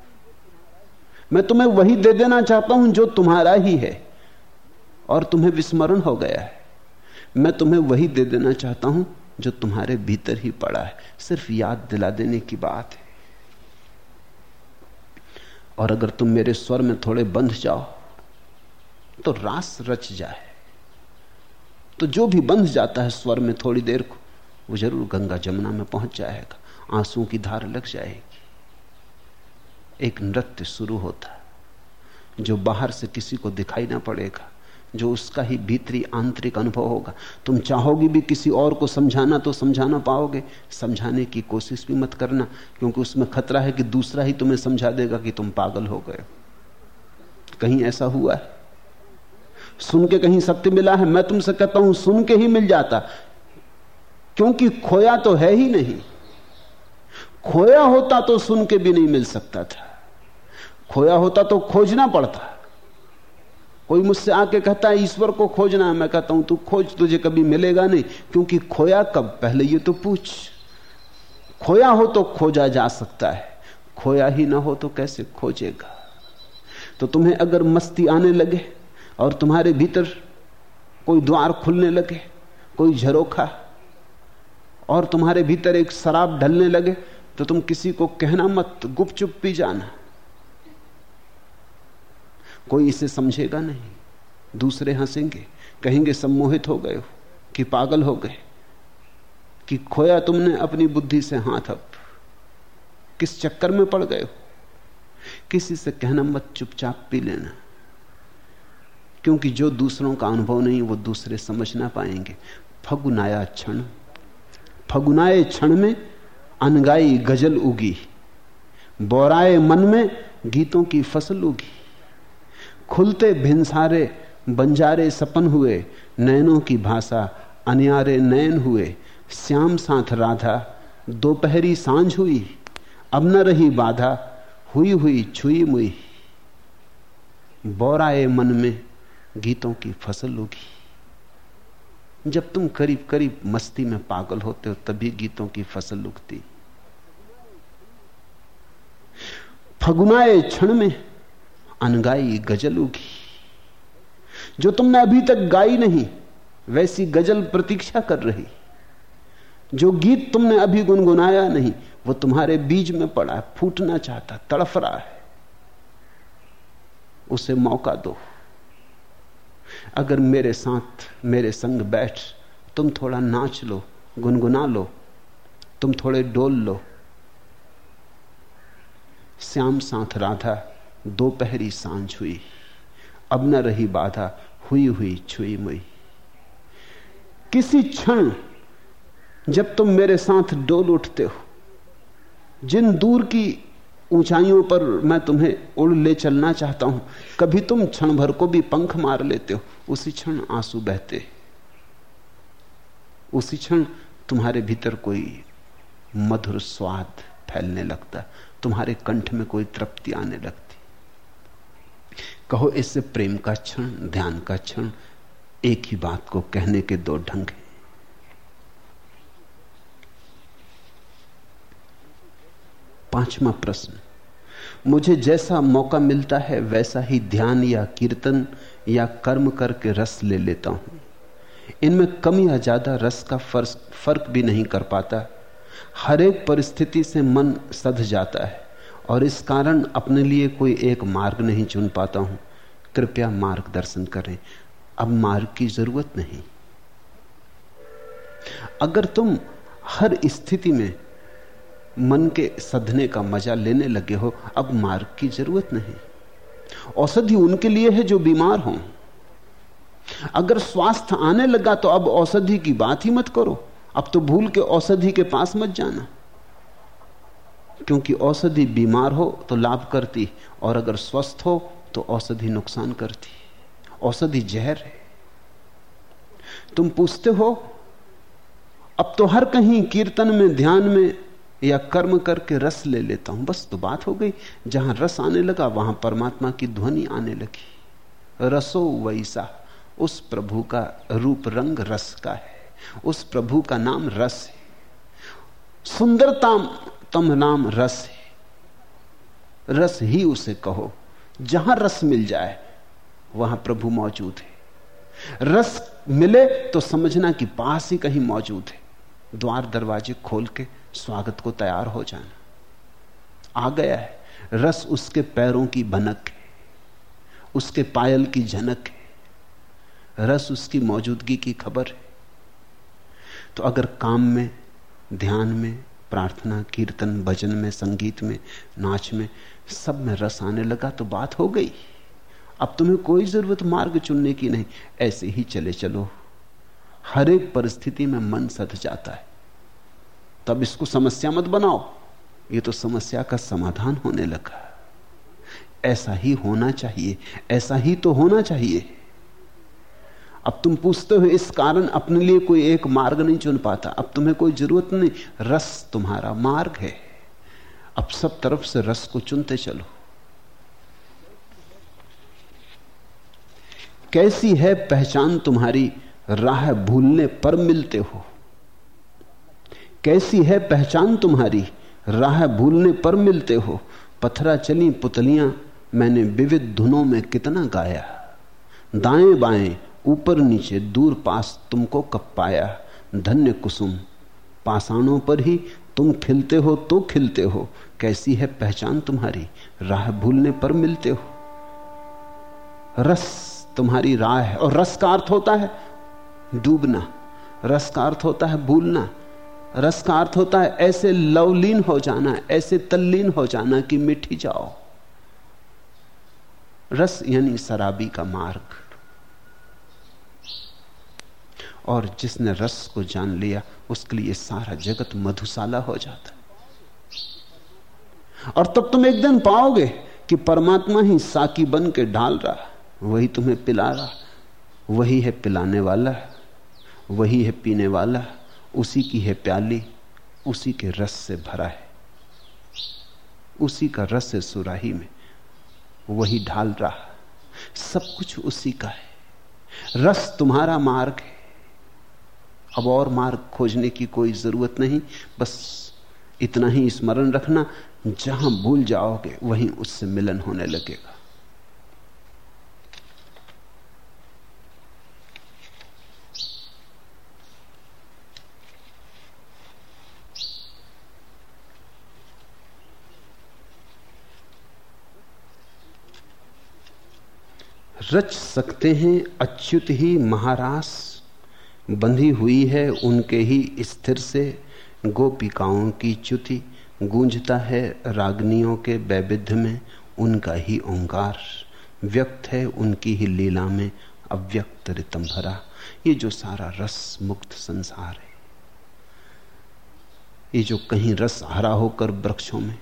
मैं तुम्हें वही दे देना चाहता हूँ जो तुम्हारा ही है, और तुम्हें विस्मरण हो गया है। मैं तुम्हें वही दे देना चाहता हूँ, जो तुम्हारे भीतर ही पड़ा है। सिर्फ़ याद दिला देने की बात है। और अगर तुम मेरे स्वर में थोड़े बंध जाओ तो रास रच जाए। तो जो भी बंध जाता है स्वर में थोड़ी देर को, वो ज़रूर गंगा जमुना में पहुँच जाएगा। आंसुओं की धार लग जाएगी। एक नृत्य शुरू होता है, जो बाहर से किसी को दिखाई ना पड़ेगा। जो उसका ही भीतरी आंतरिक अनुभव होगा। तुम चाहोगे भी किसी और को समझाना तो समझाना पाओगे। समझाने की कोशिश भी मत करना, क्योंकि उसमें खतरा है कि दूसरा ही तुम्हें समझा देगा कि तुम पागल हो गए कहीं ऐसा हुआ है? सुन के कहीं सत्य मिला है? मैं तुमसे कहता हूँ, सुन के ही मिल जाता। क्योंकि खोया तो है ही नहीं। खोया होता तो सुन के भी नहीं मिल सकता था। खोया होता तो खोजना पड़ता। कोई मुझसे आके कहता है, ईश्वर को खोजना है, मैं कहता हूँ, तू खोज, तुझे कभी मिलेगा नहीं, क्योंकि खोया कब? पहले ये तो पूछ। खोया हो तो खोजा जा सकता है, खोया ही ना हो तो कैसे खोजेगा? तो तुम्हें अगर मस्ती आने लगे और तुम्हारे भीतर कोई द्वार खुलने लगे, कोई झरोखा, और तुम्हारे भीतर एक शराब ढलने लगे तो तुम किसी को कहना मत, गुपचुप पी जाना। कोई इसे समझेगा नहीं। दूसरे हंसेंगे, कहेंगे, सम्मोहित हो गए हो, कि पागल हो गए, कि खोया तुमने अपनी बुद्धि से हाथ अब। किस चक्कर में पड़ गए हो? किसी से कहना मत, चुपचाप पी लेना। क्योंकि जो दूसरों का अनुभव नहीं, वो दूसरे समझ ना पाएँगे। फगुनाया क्षण। फगुनाए क्षण में अनगाई गज़ल उगी। बोराए मन में गीतों की फ़सल उगी। खुलते भिनसारे, बंजारे सपन हुए नयनों की भाषा, अनियारे नयन हुए। श्याम साथ राधा, दोपहरी साँझ हुई, अब न रही बाधा, हुई हुई छुई मुई। बोराए मन में गीतों की फ़सल उगी। जब तुम करीब करीब मस्ती में पागल होते हो, तभी गीतों की फ़सल उगती। फगुनाए क्षण में अनगाई गज़ल उगी जो तुमने अभी तक गाई नहीं, वैसी गज़ल प्रतीक्षा कर रही। जो गीत तुमने अभी गुनगुनाया नहीं, वो तुम्हारे बीज में पड़ा है, फूटना चाहता, तड़फ रहा है। उसे मौका दो। अगर मेरे साथ, मेरे संग बैठ, तुम थोड़ा नाच लो, गुनगुना लो, तुम थोड़े डोल लो। श्याम साथ राधा दोपहरी साँझ हुई। अब न रही बाधा, हुई हुई छुई मुई। किसी क्षण जब तुम मेरे साथ डोल उठते हो, जिन दूर की ऊंचाइयों पर मैं तुम्हें उड़ ले चलना चाहता हूँ, कभी तुम क्षण भर को भी पंख मार लेते हो, उसी क्षण आँसू बहते। उसी क्षण तुम्हारे भीतर कोई मधुर स्वाद फैलने लगता, तुम्हारे कंठ में कोई तृप्ति आने लगती। कहो, इससे प्रेम का क्षण, ध्यान का क्षण, एक ही बात को कहने के दो ढंग हैं। पांचवा प्रश्न, मुझे जैसा मौका मिलता है, वैसा ही ध्यान या कीर्तन या कर्म करके रस ले लेता हूँ। इनमें कम या ज़्यादा रस का फ़र्क फ़र्क भी नहीं कर पाता। हर एक परिस्थिति से मन सध जाता है। और इस कारण अपने लिए कोई एक मार्ग नहीं चुन पाता हूँ। कृपया मार्गदर्शन करें। अब मार्ग की ज़रूरत नहीं। अगर तुम हर स्थिति में मन के सधने का मज़ा लेने लगे हो, अब मार्ग की ज़रूरत नहीं। औषधि उनके लिए है जो बीमार हों। अगर स्वास्थ्य आने लगा तो अब औषधि की बात ही मत करो। अब तो भूल के औषधि के पास मत जाना। क्योंकि औषधि बीमार हो तो लाभ करती और अगर स्वस्थ हो तो औषधि नुकसान करती औषधि जहर है। तुम पूछते हो, अब तो हर कहीं कीर्तन में, ध्यान में या कर्म करके रस ले लेता हूँ। बस तो बात हो गई। जहाँ रस आने लगा, वहाँ परमात्मा की ध्वनि आने लगी। रसो वैसा, उस प्रभु का रूप रंग रस का है। उस प्रभु का नाम रस है। सुंदरता तम नाम रस है। रस ही उसे कहो। जहाँ रस मिल जाए, वहाँ प्रभु मौजूद है। रस मिले तो समझना कि पास ही कहीं मौजूद है। द्वार दरवाजे खोल के स्वागत को तैयार हो जाना। आ गया है। रस उसके पैरों की भनक है। उसके पायल की झनक है। रस उसकी मौजूदगी की खबर है। तो अगर काम में, ध्यान में प्रार्थना, कीर्तन, भजन में, संगीत में, नाच में, सब में रस आने लगा तो बात हो गई। अब तुम्हें कोई ज़रूरत मार्ग चुनने की नहीं, ऐसे ही चले चलो। हर एक परिस्थिति में मन सत जाता है। तब इसको समस्या मत बनाओ। ये तो समस्या का समाधान होने लगा। ऐसा ही होना चाहिए, ऐसा ही तो होना चाहिए। अब तुम पूछते हो, इस कारण अपने लिए कोई एक मार्ग नहीं चुन पाता। अब तुम्हें कोई ज़रूरत नहीं। रस तुम्हारा मार्ग है। अब सब तरफ़ से रस को चुनते चलो। कैसी है पहचान तुम्हारी? राह भूलने पर मिलते हो। कैसी है पहचान तुम्हारी? राह भूलने पर मिलते हो। पथरा चली पुतलियाँ, मैंने विविध धुनों में कितना गाया। दाएँ बाएँ ऊपर नीचे दूर पास तुमको कब पाया? धन्य कुसुम, पाषाणों पर ही तुम खिलते हो तो खिलते हो। कैसी है पहचान तुम्हारी? राह भूलने पर मिलते हो। रस तुम्हारी राह है और रस का अर्थ होता है डूबना। रस का अर्थ होता है भूलना। रस का अर्थ होता है ऐसे लवलीन हो जाना, ऐसे तल्लीन हो जाना कि मिठी जाओ। रस यानी शराबी का मार्ग। और जिसने रस को जान लिया, उसके लिए सारा जगत मधुशाला हो जाता और तब तुम एक दिन पाओगे कि परमात्मा ही साकी बन के ढाल रहा वही तुम्हें पिला रहा वही है पिलाने वाला वही है पीने वाला उसी की है प्याली। उसी के रस से भरा है। उसी का रस है सुराही में। वही ढाल रहा सब कुछ उसी का है। रस तुम्हारा मार्ग है। अब और मार्ग खोजने की कोई ज़रूरत नहीं, बस इतना ही स्मरण रखना, जहाँ भूल जाओगे, वहीं उससे मिलन होने लगेगा। रच सकते हैं अच्युत ही महारास बंधी हुई है, उनके ही स्थिर से गोपिकाओं की च्युति गूंजता है, रागनियों के वैविध्य में उनका ही ओंकार, व्यक्त है उनकी ही लीला में अव्यक्त रितम भरा। ये जो सारा रस मुक्त संसार है, ये जो कहीं रस हरा होकर वृक्षों में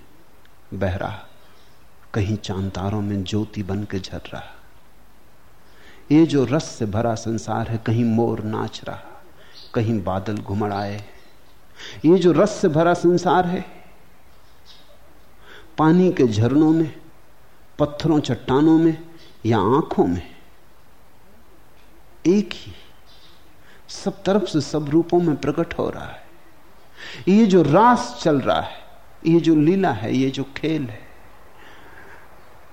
बह रहा, कहीं चांतारों में ज्योति बन के झर रहा ये जो रस से भरा संसार है, कहीं मोर नाच रहा, कहीं बादल घुमड़ आए। ये जो रस से भरा संसार है, पानी के झरनों में, पत्थरों, चट्टानों में या आँखों में, एक ही, सब तरफ़ से सब रूपों में प्रकट हो रहा है। ये जो रास चल रहा है, ये जो लीला है, ये जो खेल है,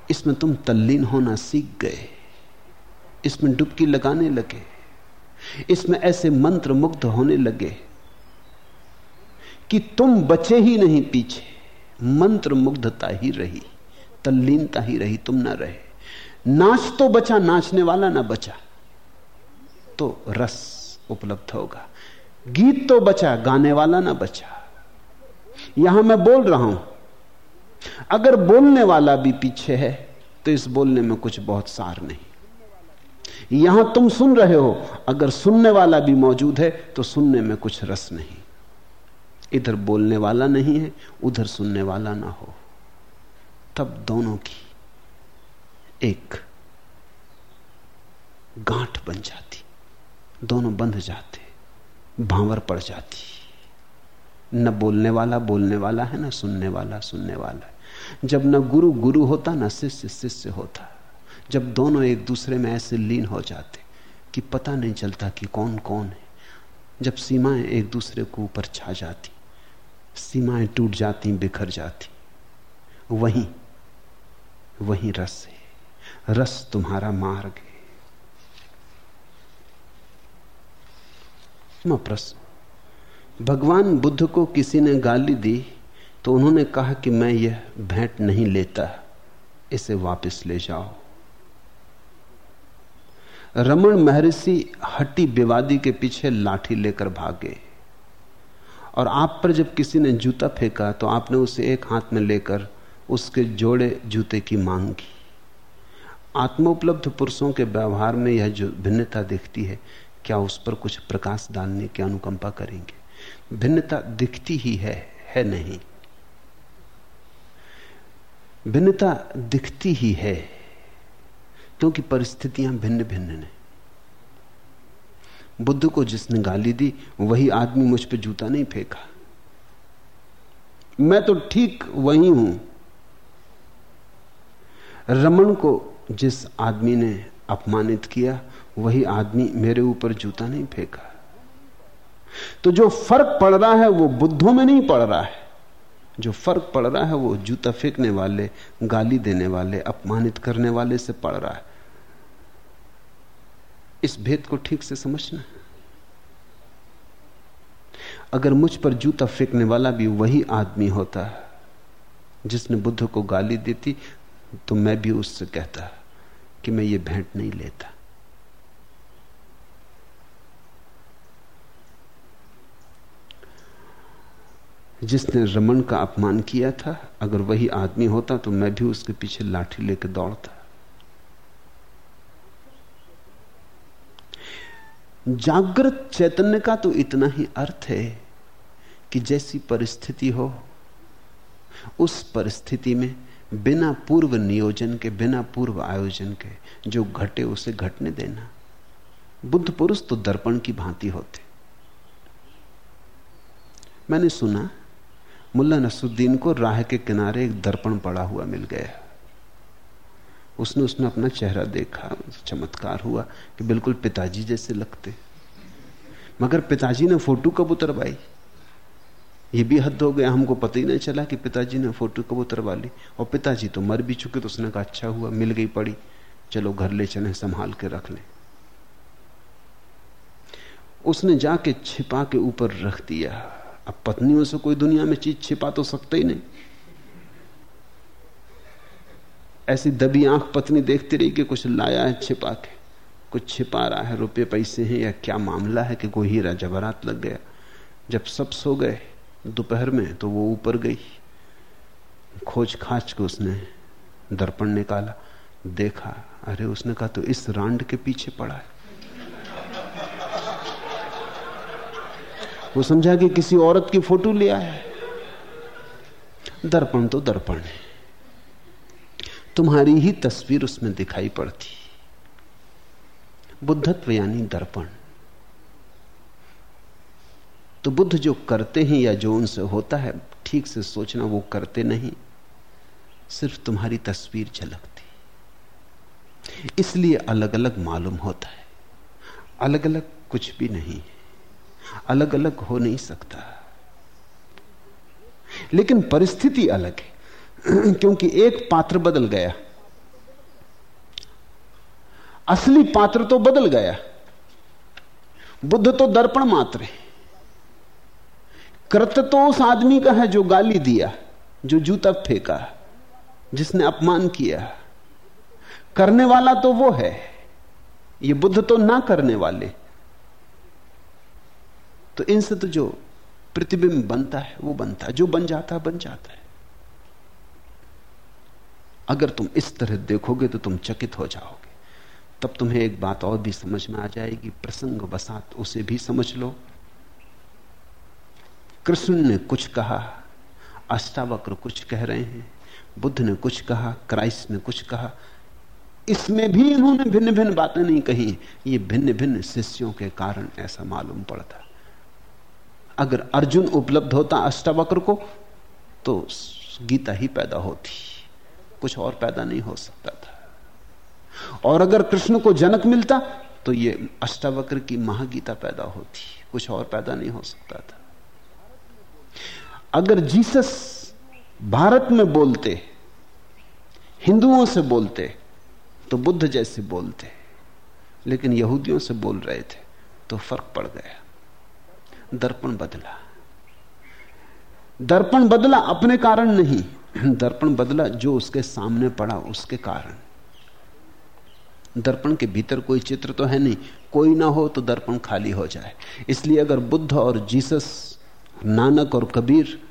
इसमें तुम तल्लीन होना सीख गए। इसमें डुबकी लगाने लगे। इसमें ऐसे मंत्र मुग्ध होने लगे कि तुम बचे ही नहीं पीछे। मंत्र मुग्धता ही रही, तल्लीनता ही रही, तुम ना रहे। नाच तो बचा, नाचने वाला ना बचा। तो रस उपलब्ध होगा। गीत तो बचा, गाने वाला ना बचा। यहाँ मैं बोल रहा हूँ, अगर बोलने वाला भी पीछे है तो इस बोलने में कुछ बहुत सार नहीं। यहाँ तुम सुन रहे हो, अगर सुनने वाला भी मौजूद है तो सुनने में कुछ रस नहीं। इधर बोलने वाला नहीं है, उधर सुनने वाला ना हो। तब दोनों की एक गांठ बन जाती। दोनों बंध जाते, भांवर पड़ जाती। न बोलने वाला बोलने वाला है, ना सुनने वाला सुनने वाला है। जब न गुरु गुरु होता, ना शिष्य शिष्य होता। जब दोनों एक दूसरे में ऐसे लीन हो जाते कि पता नहीं चलता कि कौन कौन है, जब सीमाएँ एक दूसरे को ऊपर छा जाती, सीमाएँ टूट जाती, बिखर जाती, वहीं वहीं रस है, रस तुम्हारा मार्ग है। प्रश्न, भगवान बुद्ध को किसी ने गाली दी तो उन्होंने कहा कि मैं यह भेंट नहीं लेता, इसे वापस ले जाओ। रमन महर्षि हट्टी विवादी के पीछे लाठी लेकर भागे। और आप पर जब किसी ने जूता फेंका तो आपने उसे एक हाथ में लेकर उसके जोड़े जूते की मांग की। आत्मोपलब्ध पुरुषों के व्यवहार में यह जो भिन्नता दिखती है, क्या उस पर कुछ प्रकाश डालने की अनुकंपा करेंगे? भिन्नता दिखती ही है है नहीं। भिन्नता दिखती ही है। क्योंकि परिस्थितियाँ भिन्न भिन्न ने बुद्ध को जिसने गाली दी, वही आदमी मुझ पर जूता नहीं फेंका। मैं तो ठीक वही हूँ। रमन को जिस आदमी ने अपमानित किया, वही आदमी मेरे ऊपर जूता नहीं फेंका। तो जो फ़र्क पड़ रहा है, वो बुद्धों में नहीं पड़ रहा है। जो फ़र्क पड़ रहा है, वो जूता फेंकने वाले, गाली देने वाले, अपमानित करने वाले से पड़ रहा है। इस भेद को ठीक से समझना अगर मुझ पर जूता फेंकने वाला भी वही आदमी होता, जिसने बुद्ध को गाली दी थी तो मैं भी उससे कहता कि मैं ये भेंट नहीं लेता। जिसने रमन का अपमान किया था, अगर वही आदमी होता तो मैं भी उसके पीछे लाठी लेकर दौड़ता। जागृत चैतन्य का तो इतना ही अर्थ है कि जैसी परिस्थिति हो, उस परिस्थिति में बिना पूर्व नियोजन के, बिना पूर्व आयोजन के, जो घटे उसे घटने देना। बुद्ध पुरुष तो दर्पण की भांति होते। मैंने सुना, मुल्ला नसुद्दीन को राह के किनारे एक दर्पण पड़ा हुआ मिल गया। उसने उसमें अपना चेहरा देखा, चमत्कार हुआ कि बिल्कुल पिताजी जैसे लगते। मगर पिताजी ने फ़ोटो कब उतरवाई? ये भी हद हो गया, हमको पता ही नहीं चला कि पिताजी ने फ़ोटो कब उतरवा ली। और पिताजी तो मर भी चुके तो उसने कहा अच्छा हुआ, मिल गई पड़ी। चलो घर ले चले, संभाल के रख लें। उसने जाके छिपा के ऊपर रख दिया। अब पत्नियों से कोई दुनिया में चीज़ छिपा तो सकता ही नहीं। ऐसी दबी आँख पत्नी देखती रही कि कुछ लाया है, छिपा के। कुछ छिपा रहा है, रुपये पैसे हैं, या क्या मामला है कि कोई हीरा जबरात लग गया। जब सब सो गए, दोपहर में तो वो ऊपर गई। खोज खाच के उसने दर्पण निकाला, देखा, अरे उसने कहा तो इस रांड के पीछे पड़ा है। वो समझा कि किसी औरत की फ़ोटो लिया है। दर्पण तो दर्पण है। तुम्हारी ही तस्वीर उसमें दिखाई पड़ती। बुद्धत्व यानी दर्पण। तो बुद्ध जो करते हैं या जो उनसे होता है, ठीक से सोचना वो करते नहीं। सिर्फ़ तुम्हारी तस्वीर झलकती। इसलिए अलग अलग मालूम होता है। अलग अलग कुछ भी नहीं। है अलग अलग हो नहीं सकता। लेकिन परिस्थिति अलग है। क्योंकि एक पात्र बदल गया। असली पात्र तो बदल गया। बुद्ध तो दर्पण मात्र है। कृत्य तो उस आदमी का है जो गाली दिया, जो जूता फेंका, जिसने अपमान किया। करने वाला तो वो है। ये बुद्ध तो ना करने वाले। तो इनसे तो जो प्रतिबिंब बनता है, वो बनता है। जो बन जाता है, बन जाता है। अगर तुम इस तरह देखोगे तो तुम चकित हो जाओगे। तब तुम्हें एक बात और भी समझ में आ जाएगी, प्रसंग बसात उसे भी समझ लो। कृष्ण ने कुछ कहा, अष्टावक्र कुछ कह रहे हैं, बुद्ध ने कुछ कहा, क्राइस्ट ने कुछ कहा। इसमें भी इन्होंने भिन्न भिन्न बातें नहीं कही। ये भिन्न भिन्न शिष्यों के कारण ऐसा मालूम पड़ता। अगर अर्जुन उपलब्ध होता अष्टावक्र को तो गीता ही पैदा होती। कुछ और पैदा नहीं हो सकता था। और अगर कृष्ण को जनक मिलता तो ये अष्टावक्र की महागीता पैदा होती, कुछ और पैदा नहीं हो सकता था। अगर जीसस भारत में बोलते, हिंदुओं से बोलते तो बुद्ध जैसे बोलते, लेकिन यहूदियों से बोल रहे थे तो फ़र्क पड़ गया। दर्पण बदला। दर्पण बदला अपने कारण नहीं दर्पण बदला जो उसके सामने पड़ा उसके कारण। दर्पण के भीतर कोई चित्र तो है नहीं। कोई ना हो तो दर्पण खाली हो जाए। इसलिए अगर बुद्ध और जीसस, नानक और कबीर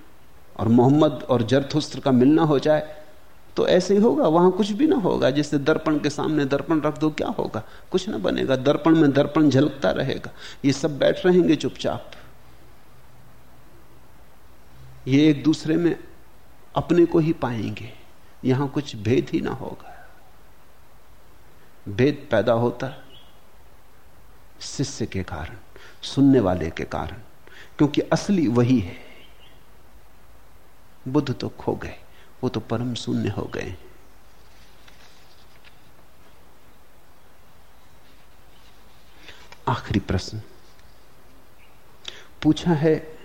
और मोहम्मद और जरथुस्त्र का मिलना हो जाए तो ऐसे ही होगा। वहाँ कुछ भी ना होगा। जैसे दर्पण के सामने दर्पण रख दो, क्या होगा? कुछ ना बनेगा। दर्पण में दर्पण झलकता रहेगा। ये सब बैठ रहेंगे चुपचाप। ये एक दूसरे में अपने को ही पाएँगे। यहाँ कुछ भेद ही ना होगा। भेद पैदा होता शिष्य के कारण, सुनने वाले के कारण, क्योंकि असली वही है। बुद्ध तो खो गए, वो तो परम शून्य हो गए। आखिरी प्रश्न। पूछा है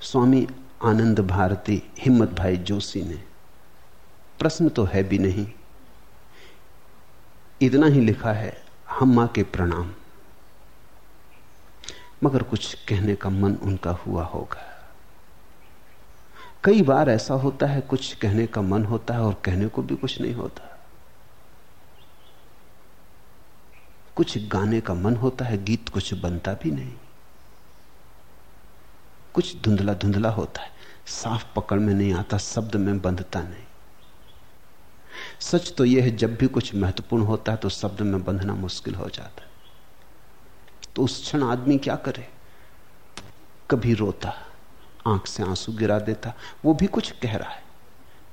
स्वामी आनंद भारती, हिम्मत भाई जोशी ने। प्रश्न तो है भी नहीं। इतना ही लिखा है, हम माँ के प्रणाम। मगर कुछ कहने का मन उनका हुआ होगा। कई बार ऐसा होता है, कुछ कहने का मन होता है और कहने को भी कुछ नहीं होता। कुछ गाने का मन होता है, गीत कुछ बनता भी नहीं। कुछ धुंधला धुंधला होता है। साफ़ पकड़ में नहीं आता, शब्द में बंधता नहीं। सच तो यह है, जब भी कुछ महत्वपूर्ण होता है तो शब्द में बंधना मुश्किल हो जाता है। तो उस क्षण आदमी क्या करे? कभी रोता, आँख से आँसू गिरा देता, वो भी कुछ कह रहा है।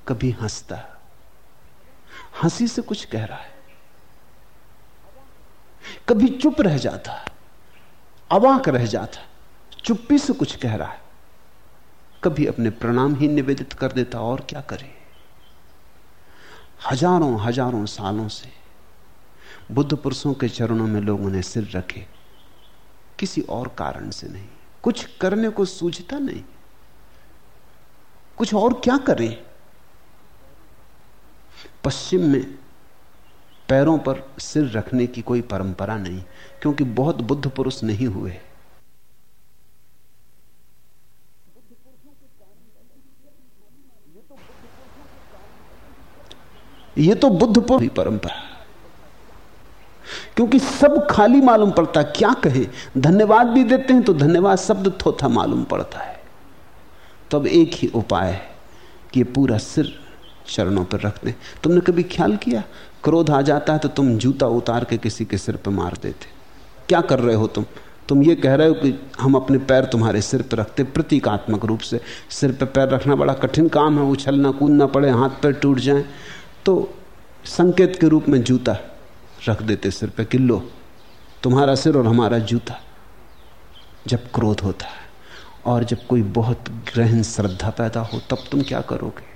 कभी हंसता, हँसी से कुछ कह रहा है। कभी चुप रह जाता, अवाक रह जाता चुप्पी से कुछ कह रहा है। कभी अपने प्रणाम ही निवेदित कर देता, और क्या करे? हज़ारों हज़ारों सालों से बुद्ध पुरुषों के चरणों में लोगों ने सिर रखे। किसी और कारण से नहीं। कुछ करने को सूझता नहीं। कुछ और क्या करें? पश्चिम में पैरों पर सिर रखने की कोई परंपरा नहीं, क्योंकि बहुत बुद्ध पुरुष नहीं हुए। ये तो बुद्ध पुरुष परंपरा क्योंकि सब खाली मालूम पड़ता क्या कहें? धन्यवाद भी देते हैं तो धन्यवाद शब्द थोथा मालूम पड़ता है। तो एक ही उपाय है कि पूरा सिर चरणों पर रख दें। तुमने कभी ख्याल किया? क्रोध आ जाता है तो तुम जूता उतार के किसी के सिर पर मार देते। क्या कर रहे हो तुम? तुम ये कह रहे हो कि हम अपने पैर तुम्हारे सिर पर रखते प्रतीकात्मक रूप से। सिर पर पैर रखना बड़ा कठिन काम है, उछलना कूदना पड़े, हाथ पैर टूट जाए। तो संकेत के रूप में जूता रख देते सिर पे किलो तुम्हारा सिर और हमारा जूता। जब क्रोध होता है और जब कोई बहुत गहन श्रद्धा पैदा हो, तब तुम क्या करोगे?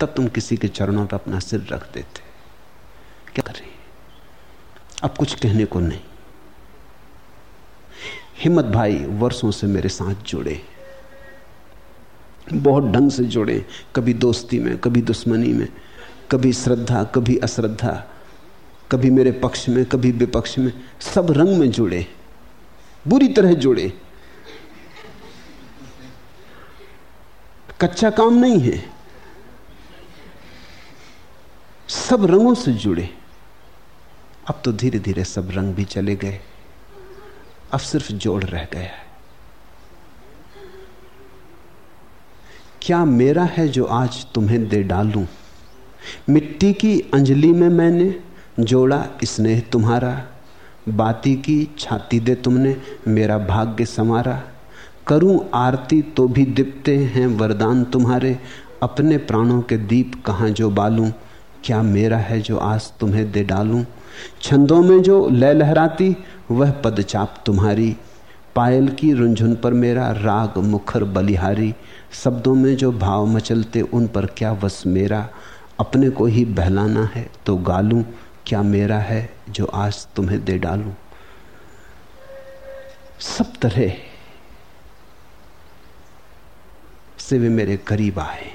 तब तुम किसी के चरणों पर अपना सिर रख देते। क्या करें? अब कुछ कहने को नहीं। हिम्मत भाई, वर्षों से मेरे साथ जुड़े बहुत ढंग से जुड़े। कभी दोस्ती में, कभी दुश्मनी में, कभी श्रद्धा, कभी अश्रद्धा, कभी मेरे पक्ष में, कभी विपक्ष में, सब रंग में जुड़े। बुरी तरह जुड़े। कच्चा काम नहीं है। सब रंगों से जुड़े। अब तो धीरे धीरे सब रंग भी चले गए। अब सिर्फ़ जोड़ रह गया। क्या मेरा है जो आज तुम्हें दे डालूं? मिट्टी की अंजलि में मैंने जोड़ा स्नेह तुम्हारा, बाती की छाती दे तुमने मेरा भाग्य समारा करूँ आरती तो भी दिपते हैं वरदान तुम्हारे, अपने प्राणों के दीप कहाँ जो बालूं? क्या मेरा है जो आज तुम्हें दे डालूं? छंदों में जो लय लहराती, वह पदचाप तुम्हारी। पायल की रुंझुन पर मेरा राग मुखर बलिहारी। शब्दों में जो भाव मचलते, उन पर क्या वस मेरा? अपने को ही बहलाना है तो गालूं, क्या मेरा है जो आज तुम्हें दे डालूं? सब तरह से वे मेरे करीब आए।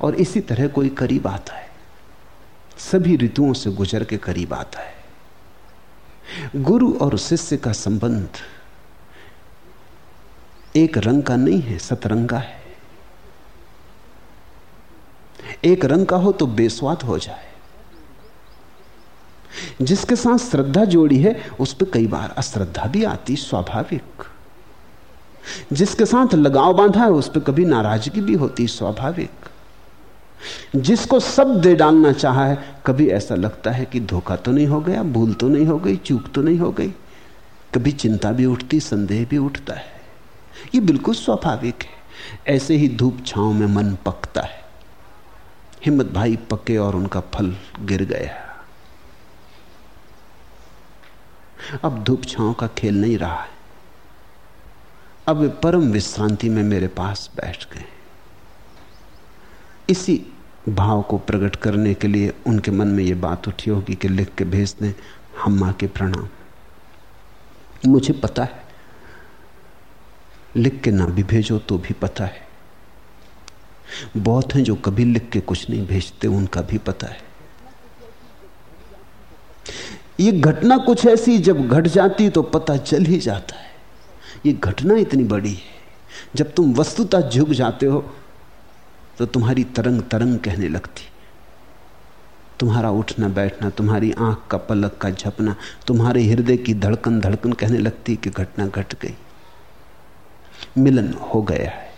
और इसी तरह कोई करीब आता है। सभी ऋतुओं से गुजर के करीब आता है। गुरु और शिष्य का संबंध एक रंग का नहीं है, सतरंगा है। एक रंग का हो तो बेस्वाद हो जाए। जिसके साथ श्रद्धा जोड़ी है, उस पर कई बार अश्रद्धा भी आती, स्वाभाविक। जिसके साथ लगाव बांधा है, उस पर कभी नाराज़गी भी होती, स्वाभाविक। जिसको सब दे डालना चाहा है, कभी ऐसा लगता है कि धोखा तो नहीं हो गया, भूल तो नहीं हो गई, चूक तो नहीं हो गई। कभी चिंता भी उठती, संदेह भी उठता है। ये बिल्कुल स्वाभाविक है। ऐसे ही धूप छांव में मन पकता है। हिम्मत भाई पके और उनका फल गिर गया। अब धूप छांव का खेल नहीं रहा है। अब वे परम विश्रांति में मेरे पास बैठ गए। इसी भाव को प्रकट करने के लिए उनके मन में यह बात उठी होगी कि लिख के भेज दें हम माँ के प्रणाम। मुझे पता है लिख के ना भी भेजो तो भी पता है। बहुत हैं जो कभी लिख के कुछ नहीं भेजते, उनका भी पता है। ये घटना कुछ ऐसी, जब घट जाती तो पता चल ही जाता है। ये घटना इतनी बड़ी है। जब तुम वस्तुता झुक जाते हो तो तुम्हारी तरंग तरंग कहने लगती। तुम्हारा उठना, बैठना, तुम्हारी आँख का पलक का झपना, तुम्हारे हृदय की धड़कन धड़कन कहने लगती कि घटना घट गई। मिलन हो गया है।